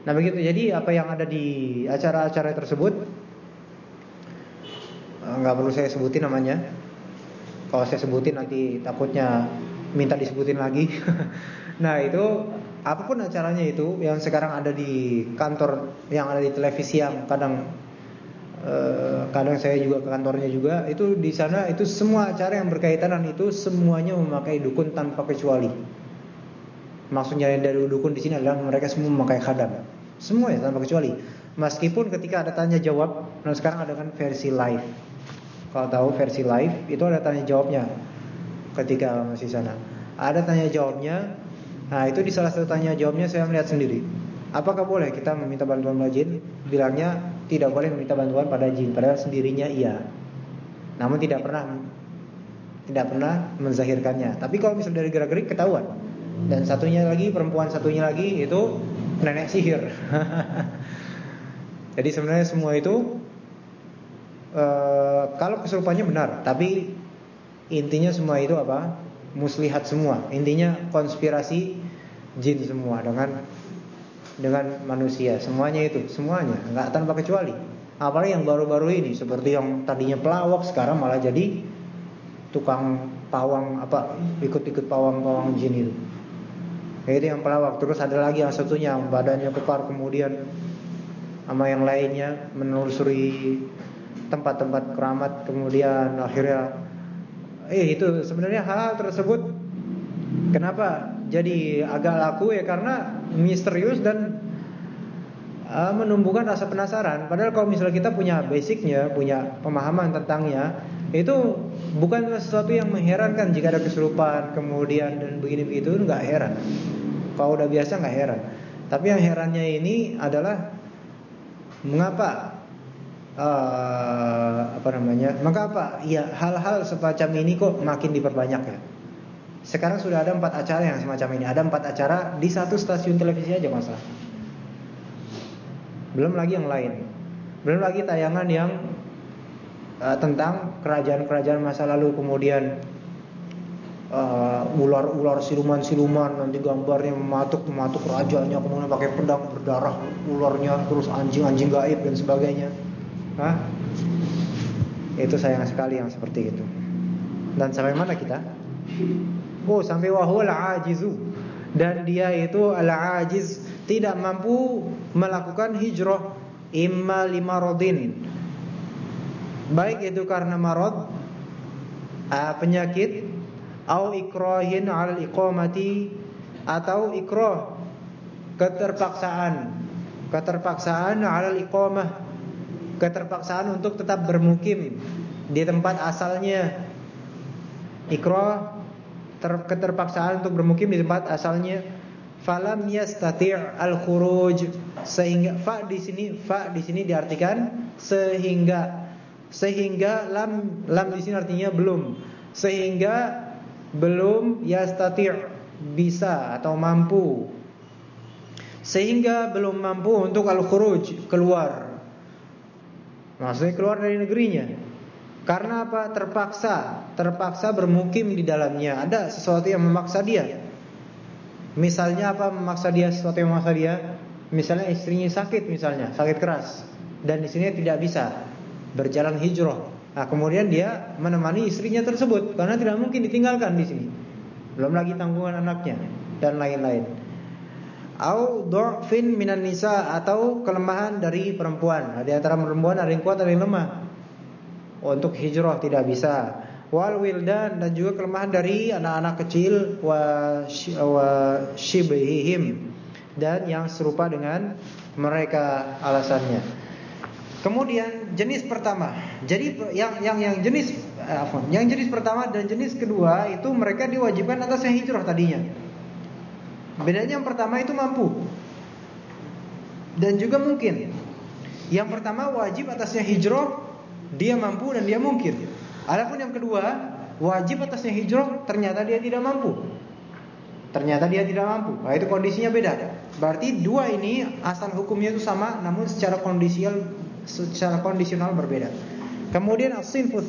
Nah begitu jadi apa yang ada di acara-acara tersebut eh, nggak perlu saya sebutin namanya. Kalau saya sebutin nanti takutnya minta disebutin lagi. *laughs* nah itu apa pun acaranya itu yang sekarang ada di kantor, yang ada di televisi yang kadang kadang saya juga ke kantornya juga itu di sana itu semua acara yang berkaitan dengan itu semuanya memakai dukun tanpa kecuali. Maksudnya dari dukun di sini adalah mereka semua memakai khadam. Semua ya tanpa kecuali. Meskipun ketika ada tanya jawab, nah sekarang ada kan versi live. Kalau tahu versi live itu ada tanya jawabnya ketika masih sana. Ada tanya jawabnya. Nah, itu di salah satu tanya jawabnya saya melihat sendiri. Apakah boleh kita meminta bantuan jin? Bilangnya tidak boleh meminta bantuan pada jin, padahal sendirinya iya. Namun tidak pernah tidak pernah menzahirkannya. Tapi kalau misalnya dari gerak-gerik ketahuan. Dan satunya lagi perempuan satunya lagi itu nenek sihir. *laughs* Jadi sebenarnya semua itu e, kalau kesurupannya benar, tapi intinya semua itu apa? Muslihat semua. Intinya konspirasi jin semua dengan dengan manusia. Semuanya itu, semuanya, nggak tanpa kecuali. Apalagi yang baru-baru ini seperti yang tadinya pelawak sekarang malah jadi tukang pawang apa ikut-ikut pawang-pawang jin itu. Itu yang pelawak. Terus ada lagi yang satunya badannya kepar kemudian sama yang lainnya menelusuri tempat-tempat keramat kemudian akhirnya eh itu sebenarnya hal, -hal tersebut kenapa jadi agak laku ya karena misterius dan uh, menumbuhkan rasa penasaran. Padahal kalau misalnya kita punya basicnya, punya pemahaman tentangnya, itu bukan sesuatu yang mengherankan jika ada kesurupan kemudian dan begini begitu nggak heran. Kalau udah biasa nggak heran. Tapi yang herannya ini adalah mengapa uh, apa namanya? Mengapa ya hal-hal semacam ini kok makin diperbanyak ya? Sekarang sudah ada empat acara yang semacam ini. Ada empat acara di satu stasiun televisi aja masalah. Belum lagi yang lain. Belum lagi tayangan yang uh, tentang kerajaan-kerajaan masa lalu kemudian ular-ular uh, siluman-siluman nanti gambarnya mematuk mematuk rajanya kemudian pakai pedang berdarah ularnya terus anjing-anjing gaib dan sebagainya Hah? itu sayang sekali yang seperti itu dan sampai mana kita oh sampai wahul ajizu. Dan dia itu al-ajiz tidak mampu melakukan hijrah imma lima rodin baik itu karena marad uh, penyakit au ikrahin 'ala iqamati atau ikrah keterpaksaan. Keterpaksaan 'ala iqamah. Keterpaksaan untuk tetap bermukim di tempat asalnya. Ikrah ter, keterpaksaan untuk bermukim di tempat asalnya falam yastati' al-khuruj. Sehingga fa di sini fa di sini diartikan sehingga. Sehingga lam lam di sini artinya belum. Sehingga belum yastati' bisa atau mampu. Sehingga belum mampu untuk al-khuruj keluar. Maksudnya keluar dari negerinya Karena apa? Terpaksa, terpaksa bermukim di dalamnya. Ada sesuatu yang memaksa dia. Misalnya apa memaksa dia sesuatu yang memaksa dia? Misalnya istrinya sakit misalnya, sakit keras. Dan di sini tidak bisa berjalan hijrah. Nah, kemudian dia menemani istrinya tersebut karena tidak mungkin ditinggalkan di sini. Belum lagi tanggungan anaknya dan lain-lain. Au du'fin minan nisa atau kelemahan dari perempuan. Nah, di antara perempuan ada yang kuat ada yang lemah untuk hijrah tidak bisa wal wildan dan juga kelemahan dari anak-anak kecil wa shibhihim dan yang serupa dengan mereka alasannya. Kemudian jenis pertama. Jadi yang yang yang jenis eh, apa? Yang jenis pertama dan jenis kedua itu mereka diwajibkan atasnya hijrah tadinya. Bedanya yang pertama itu mampu. Dan juga mungkin. Yang pertama wajib atasnya hijrah dia mampu dan dia mungkin. Adapun yang kedua, wajib atasnya hijrah, ternyata dia tidak mampu. Ternyata dia tidak mampu. Nah, itu kondisinya beda. Berarti dua ini asal hukumnya itu sama, namun secara kondisional secara kondisional berbeda. Kemudian as-sinfu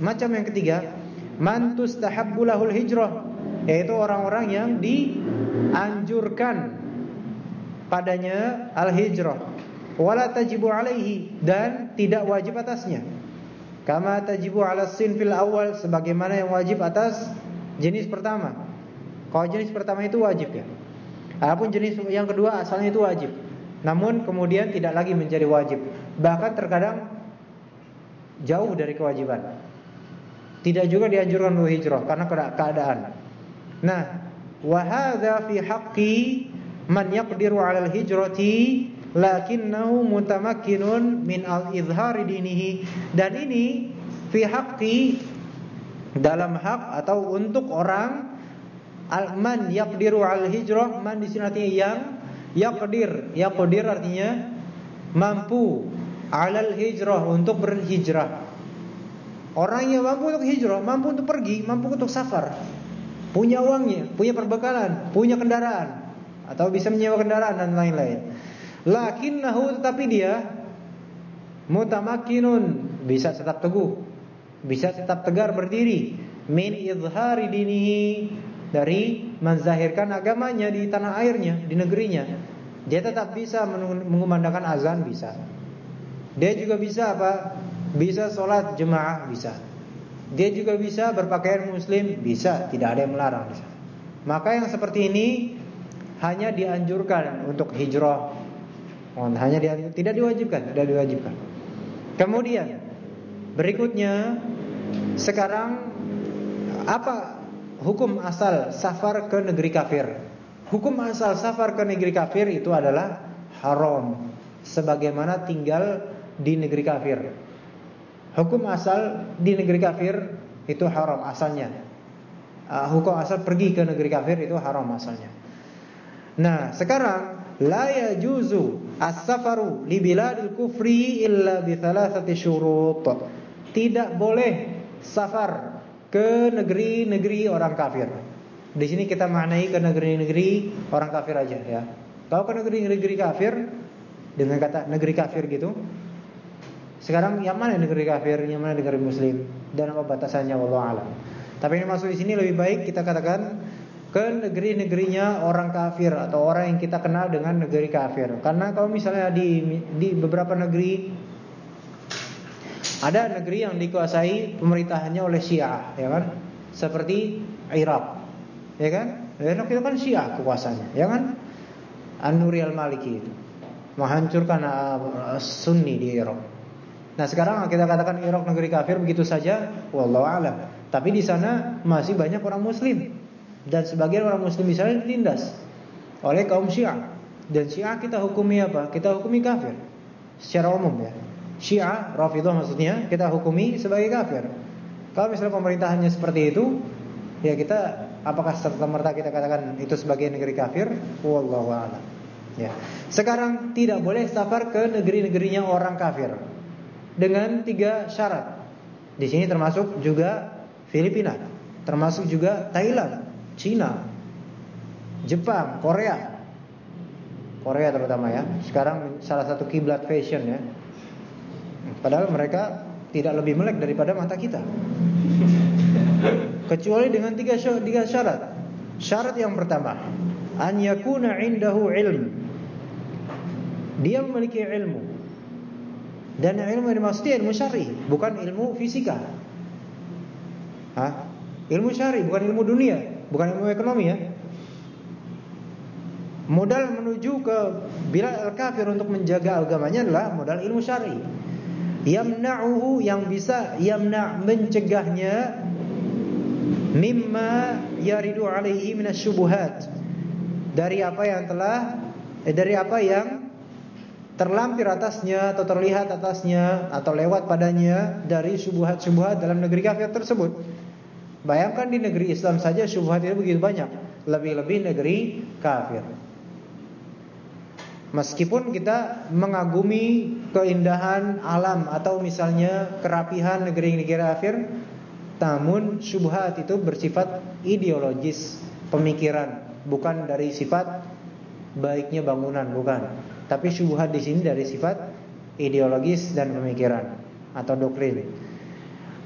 macam yang ketiga, man tustahabbu lahul hijrah, yaitu orang-orang yang dianjurkan padanya al-hijrah wala tajibu alaihi dan tidak wajib atasnya. Kama tajibu ala sinfil awal sebagaimana yang wajib atas jenis pertama. Kalau jenis pertama itu wajib ya. Adapun jenis yang kedua asalnya itu wajib. Namun kemudian tidak lagi menjadi wajib. Bahkan terkadang jauh dari kewajiban. Tidak juga dianjurkan untuk hijrah karena keadaan. Nah, wa hadza fi haqqi man yaqdiru 'ala al-hijrati lakinnahu mutamakkinun min al-izhari dinihi. Dan ini fi haqqi dalam hak atau untuk orang al-man yaqdiru al-hijrah man di sini artinya yang yaqdir. Yaqdir artinya mampu alal hijrah untuk berhijrah. Orang yang mampu untuk hijrah mampu untuk pergi mampu untuk safar. Punya uangnya punya perbekalan punya kendaraan atau bisa menyewa kendaraan dan lain-lain Lakinnahu tetapi dia mutamakinun bisa tetap teguh, bisa tetap tegar berdiri min izhari dinihi dari menzahirkan agamanya di tanah airnya, di negerinya. Dia tetap bisa mengumandangkan azan bisa. Dia juga bisa apa? Bisa sholat jemaah bisa. Dia juga bisa berpakaian muslim bisa, tidak ada yang melarang Maka yang seperti ini hanya dianjurkan untuk hijrah hanya tidak diwajibkan, tidak diwajibkan. Kemudian berikutnya sekarang apa hukum asal safar ke negeri kafir? Hukum asal safar ke negeri kafir itu adalah haram sebagaimana tinggal di negeri kafir. Hukum asal di negeri kafir itu haram asalnya. Uh, hukum asal pergi ke negeri kafir itu haram asalnya. Nah, sekarang la yajuzu as-safaru li biladil kufri illa bi thalathati syurut. Tidak boleh safar ke negeri-negeri orang kafir. Di sini kita maknai ke negeri-negeri orang kafir aja ya. Kalau ke negeri-negeri kafir dengan kata negeri kafir gitu. Sekarang yang mana negeri kafir, yang mana negeri muslim dan apa batasannya wallahu alam. Tapi yang masuk di sini lebih baik kita katakan ke negeri-negerinya orang kafir atau orang yang kita kenal dengan negeri kafir. Karena kalau misalnya di di beberapa negeri ada negeri yang dikuasai pemerintahannya oleh Syiah, ya kan? Seperti Irak. Ya kan? Irak itu kan Syiah kekuasaannya, ya kan? An-Nuri al-Maliki itu menghancurkan uh, Sunni di Irak. Nah, sekarang kita katakan Irak negeri kafir begitu saja, wallahu alam. Tapi di sana masih banyak orang muslim dan sebagian orang muslim di sana ditindas oleh kaum Syiah. Dan Syiah kita hukumi apa? Kita hukumi kafir. Secara umum ya. Syiah, Rafidhah maksudnya, kita hukumi sebagai kafir. Kalau misalnya pemerintahannya seperti itu, ya kita apakah serta merta kita katakan itu sebagai negeri kafir? Wallahu a'lam. Ya. Sekarang tidak boleh safar ke negeri-negerinya orang kafir dengan tiga syarat. Di sini termasuk juga Filipina, termasuk juga Thailand, Cina, Jepang, Korea. Korea terutama ya. Sekarang salah satu kiblat fashion ya. Padahal mereka tidak lebih melek daripada mata kita. *laughs* Kecuali dengan tiga syarat. Syarat yang pertama, an yakuna indahu ilm. Dia memiliki ilmu. Dan ilmu yang dimaksudnya ilmu syar'i, bukan ilmu fisika. Hah? Ilmu syar'i bukan ilmu dunia, bukan ilmu ekonomi ya. Modal menuju ke bila al-kafir untuk menjaga agamanya adalah modal ilmu syar'i. Yamna'uhu yang bisa yamna' mencegahnya mimma yaridu alaihi minasyubuhat. Dari apa yang telah eh, dari apa yang terlampir atasnya atau terlihat atasnya atau lewat padanya dari syubhat-syubhat dalam negeri kafir tersebut. Bayangkan di negeri Islam saja syubhat itu begitu banyak, lebih-lebih negeri kafir. Meskipun kita mengagumi keindahan alam atau misalnya kerapihan negeri-negeri kafir, namun syubhat itu bersifat ideologis, pemikiran, bukan dari sifat baiknya bangunan, bukan. Tapi syubhat di sini dari sifat ideologis dan pemikiran atau doktrin.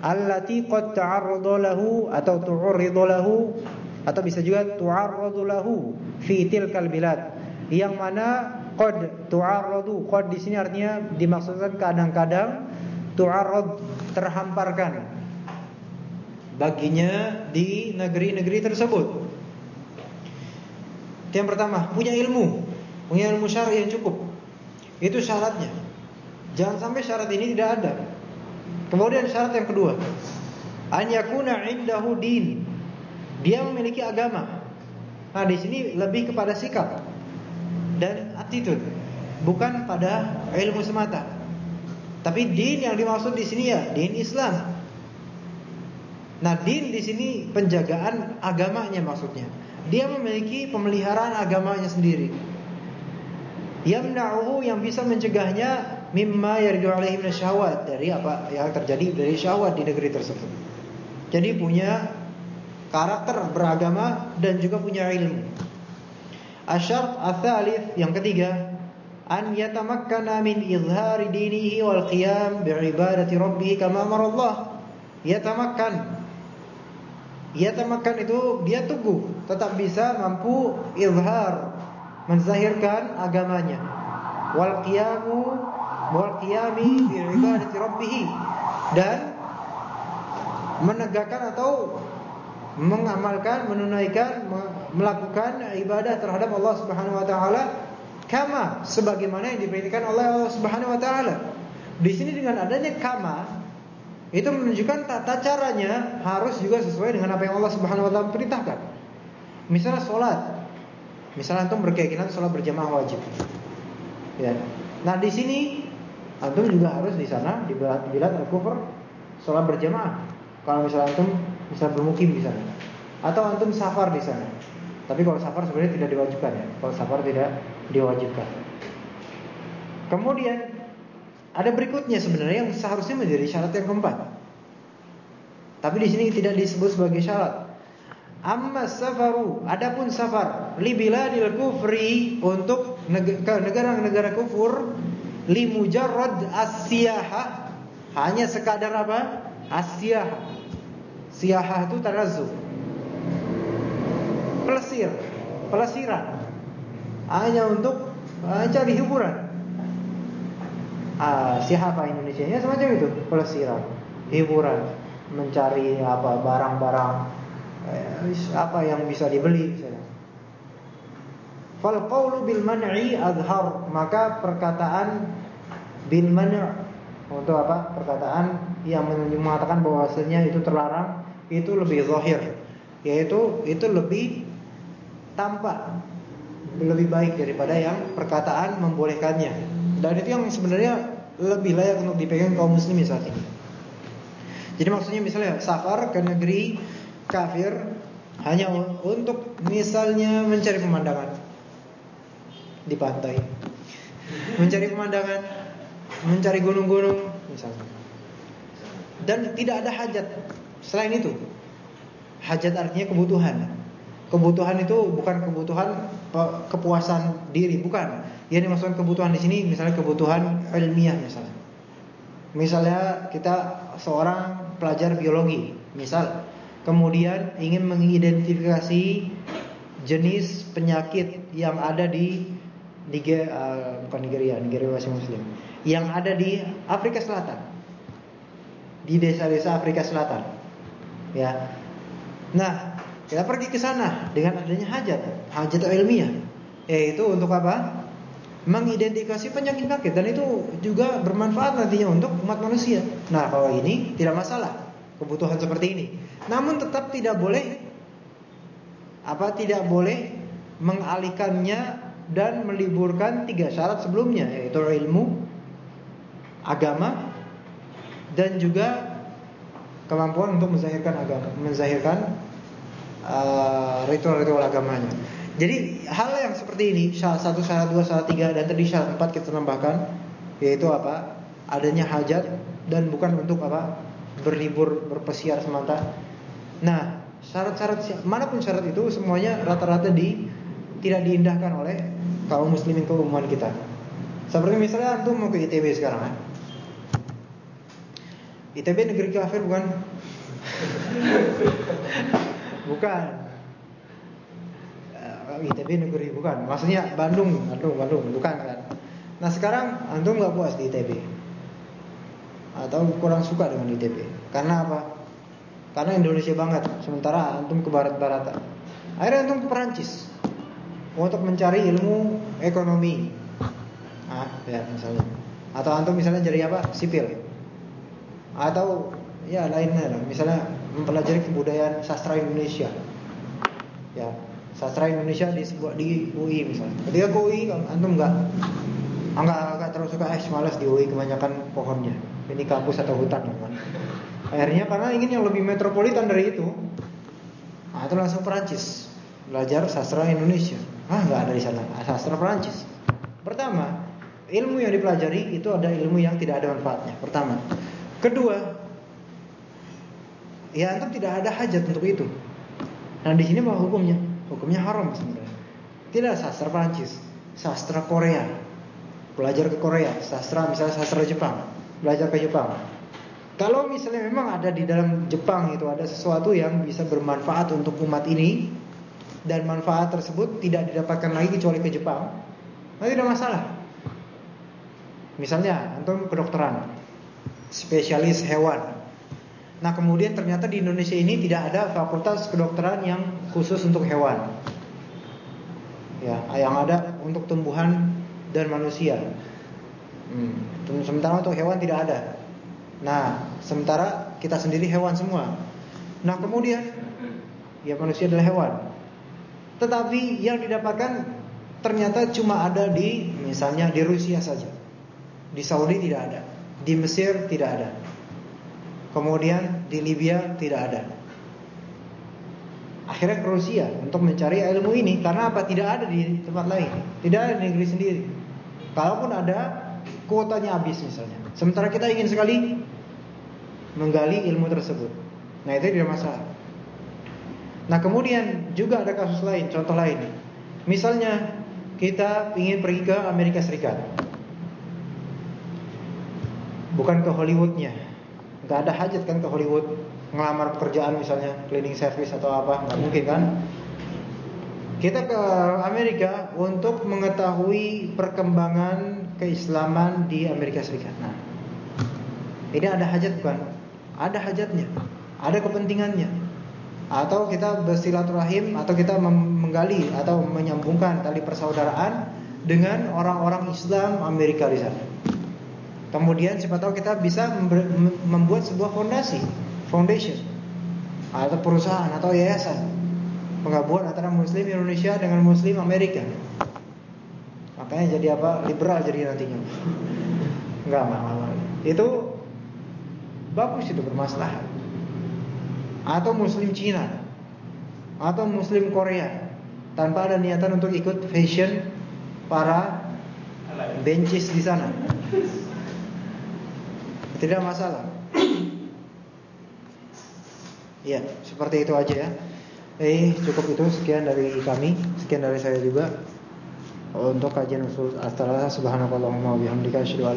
Allati qad ta'arrada lahu atau tu'ridu lahu atau bisa juga tu'arradu lahu fi tilkal bilad yang mana qad tu'arradu qad di sini artinya dimaksudkan kadang-kadang tu'arrad terhamparkan baginya di negeri-negeri tersebut. Yang pertama, punya ilmu, punya ilmu syar'i yang cukup. Itu syaratnya. Jangan sampai syarat ini tidak ada. Kemudian syarat yang kedua, an yakuna indahu din. Dia memiliki agama. Nah, di sini lebih kepada sikap dan attitude, bukan pada ilmu semata. Tapi din yang dimaksud di sini ya din Islam. Nah, din di sini penjagaan agamanya maksudnya. Dia memiliki pemeliharaan agamanya sendiri. Yamna'uhu yang bisa mencegahnya mimma yaridu alaihi minasyahawat dari apa yang terjadi dari syahwat di negeri tersebut. Jadi punya karakter beragama dan juga punya ilmu. Asyart ats yang ketiga an yatamakkana min izhari dinihi wal qiyam bi'ibadati rabbih kama amara Allah. Yatamakkan Yatamakkan itu dia teguh, tetap bisa mampu izhar, menzahirkan agamanya. Wal qiyamu wal qiyami bi'ibadati rabbih dan menegakkan atau mengamalkan, menunaikan, melakukan ibadah terhadap Allah Subhanahu wa taala kama sebagaimana yang diperintahkan oleh Allah Subhanahu wa taala. Di sini dengan adanya kama itu menunjukkan tata caranya harus juga sesuai dengan apa yang Allah Subhanahu wa taala perintahkan. Misalnya sholat Misalnya antum berkeyakinan sholat berjamaah wajib. Ya. Nah, di sini antum juga harus di sana di bilad al-kufur sholat berjamaah. Kalau misalnya antum bisa bermukim di sana atau antum safar di sana. Tapi kalau safar sebenarnya tidak diwajibkan ya. Kalau safar tidak diwajibkan. Kemudian ada berikutnya sebenarnya yang seharusnya menjadi syarat yang keempat. Tapi di sini tidak disebut sebagai syarat. Amma safaru, adapun safar li biladil kufri untuk ke negara-negara kufur li mujarrad as-siyahah hanya sekadar apa? As-siyahah Siyahah itu tarazu. Pelesir, pelesiran. Hanya untuk uh, cari hiburan. Ah, siapa Indonesia nya semacam itu, pelesiran, hiburan, mencari apa barang-barang eh, apa yang bisa dibeli. Fal qawlu bil man'i adhar, maka perkataan bil man' untuk apa? Perkataan yang mengatakan bahwasanya itu terlarang itu lebih zahir. Yaitu itu lebih tampak lebih baik daripada yang perkataan membolehkannya. Dan itu yang sebenarnya lebih layak untuk dipegang kaum muslimin saat ini. Jadi maksudnya misalnya safar ke negeri kafir hanya untuk misalnya mencari pemandangan di pantai mencari pemandangan mencari gunung-gunung misalnya dan tidak ada hajat Selain itu, hajat artinya kebutuhan. Kebutuhan itu bukan kebutuhan kepuasan diri, bukan. Yang dimaksudkan kebutuhan di sini misalnya kebutuhan ilmiah misalnya. Misalnya kita seorang pelajar biologi, misal, kemudian ingin mengidentifikasi jenis penyakit yang ada di Nigeria, uh, bukan Nigeria, Nigeria masih Muslim, yang ada di Afrika Selatan, di desa-desa Afrika Selatan, ya. Nah, kita pergi ke sana dengan adanya hajat, hajat ilmiah, yaitu untuk apa? mengidentifikasi penyakit-penyakit dan itu juga bermanfaat nantinya untuk umat manusia. Nah, kalau ini tidak masalah kebutuhan seperti ini. Namun tetap tidak boleh apa tidak boleh mengalihkannya dan meliburkan tiga syarat sebelumnya yaitu ilmu, agama dan juga kemampuan untuk menzahirkan agama, menzahirkan uh, ritual-ritual uh, agamanya. Jadi hal yang seperti ini syarat satu, syarat dua, syarat tiga dan tadi syarat empat kita tambahkan yaitu apa? Adanya hajat dan bukan untuk apa? Berlibur berpesiar semata. Nah, syarat-syarat mana pun syarat itu semuanya rata-rata di tidak diindahkan oleh kaum muslimin keumuman kita. Seperti misalnya antum mau ke ITB sekarang kan? ITB negeri kafir bukan? *laughs* bukan. ITB negeri bukan. Maksudnya Bandung, Bandung, Bandung, bukan kan. Nah sekarang antum nggak puas di ITB atau kurang suka dengan ITB. Karena apa? Karena Indonesia banget. Sementara antum ke barat-baratan. Akhirnya antum ke Perancis untuk mencari ilmu ekonomi. Ah, ya misalnya. Atau antum misalnya jadi apa? Sipil. Atau ya lainnya, misalnya mempelajari kebudayaan sastra Indonesia. Ya, sastra Indonesia di sebuah di UI misalnya. Ketika ke UI antum enggak enggak enggak terus suka eh malas di UI kebanyakan pohonnya. Ini kampus atau hutan kan. Akhirnya karena ingin yang lebih metropolitan dari itu, nah, itu langsung Perancis belajar sastra Indonesia. Ah enggak ada di sana, sastra Perancis. Pertama, ilmu yang dipelajari itu ada ilmu yang tidak ada manfaatnya. Pertama, kedua, ya antum tidak ada hajat untuk itu. Nah di sini mau hukumnya? Hukumnya haram sebenarnya. Tidak sastra Prancis, sastra Korea. Belajar ke Korea, sastra misalnya sastra Jepang, belajar ke Jepang. Kalau misalnya memang ada di dalam Jepang itu ada sesuatu yang bisa bermanfaat untuk umat ini dan manfaat tersebut tidak didapatkan lagi kecuali ke Jepang, nah tidak masalah. Misalnya antum kedokteran, spesialis hewan, Nah kemudian ternyata di Indonesia ini tidak ada fakultas kedokteran yang khusus untuk hewan. Ya, yang ada untuk tumbuhan dan manusia. Hmm. Sementara untuk hewan tidak ada. Nah, sementara kita sendiri hewan semua. Nah kemudian ya manusia adalah hewan. Tetapi yang didapatkan ternyata cuma ada di misalnya di Rusia saja. Di Saudi tidak ada. Di Mesir tidak ada. Kemudian di Libya tidak ada. Akhirnya ke Rusia untuk mencari ilmu ini karena apa? Tidak ada di tempat lain, tidak ada di negeri sendiri. Kalaupun ada, kuotanya habis misalnya. Sementara kita ingin sekali menggali ilmu tersebut. Nah itu tidak masalah. Nah kemudian juga ada kasus lain, contoh lain. Misalnya kita ingin pergi ke Amerika Serikat, bukan ke Hollywoodnya, Gak ada hajat kan ke Hollywood ngelamar pekerjaan misalnya cleaning service atau apa, nggak mungkin kan? Kita ke Amerika untuk mengetahui perkembangan keislaman di Amerika Serikat. Nah, ini ada hajat bukan? Ada hajatnya, ada kepentingannya. Atau kita bersilaturahim atau kita menggali atau menyambungkan tali persaudaraan dengan orang-orang Islam Amerika di sana. Kemudian siapa tahu kita bisa membuat sebuah fondasi, foundation atau perusahaan atau yayasan penggabungan antara Muslim Indonesia dengan Muslim Amerika. Makanya jadi apa? Liberal jadi nantinya. Enggak malah. Itu bagus itu bermaslahat. Atau Muslim Cina atau Muslim Korea tanpa ada niatan untuk ikut fashion para benches di sana. Tidak masalah. Ya, seperti itu aja ya. Eh, cukup itu sekian dari kami, sekian dari saya juga. Untuk kajian usul astagfirullah subhanakallahumma wa bihamdika asyhadu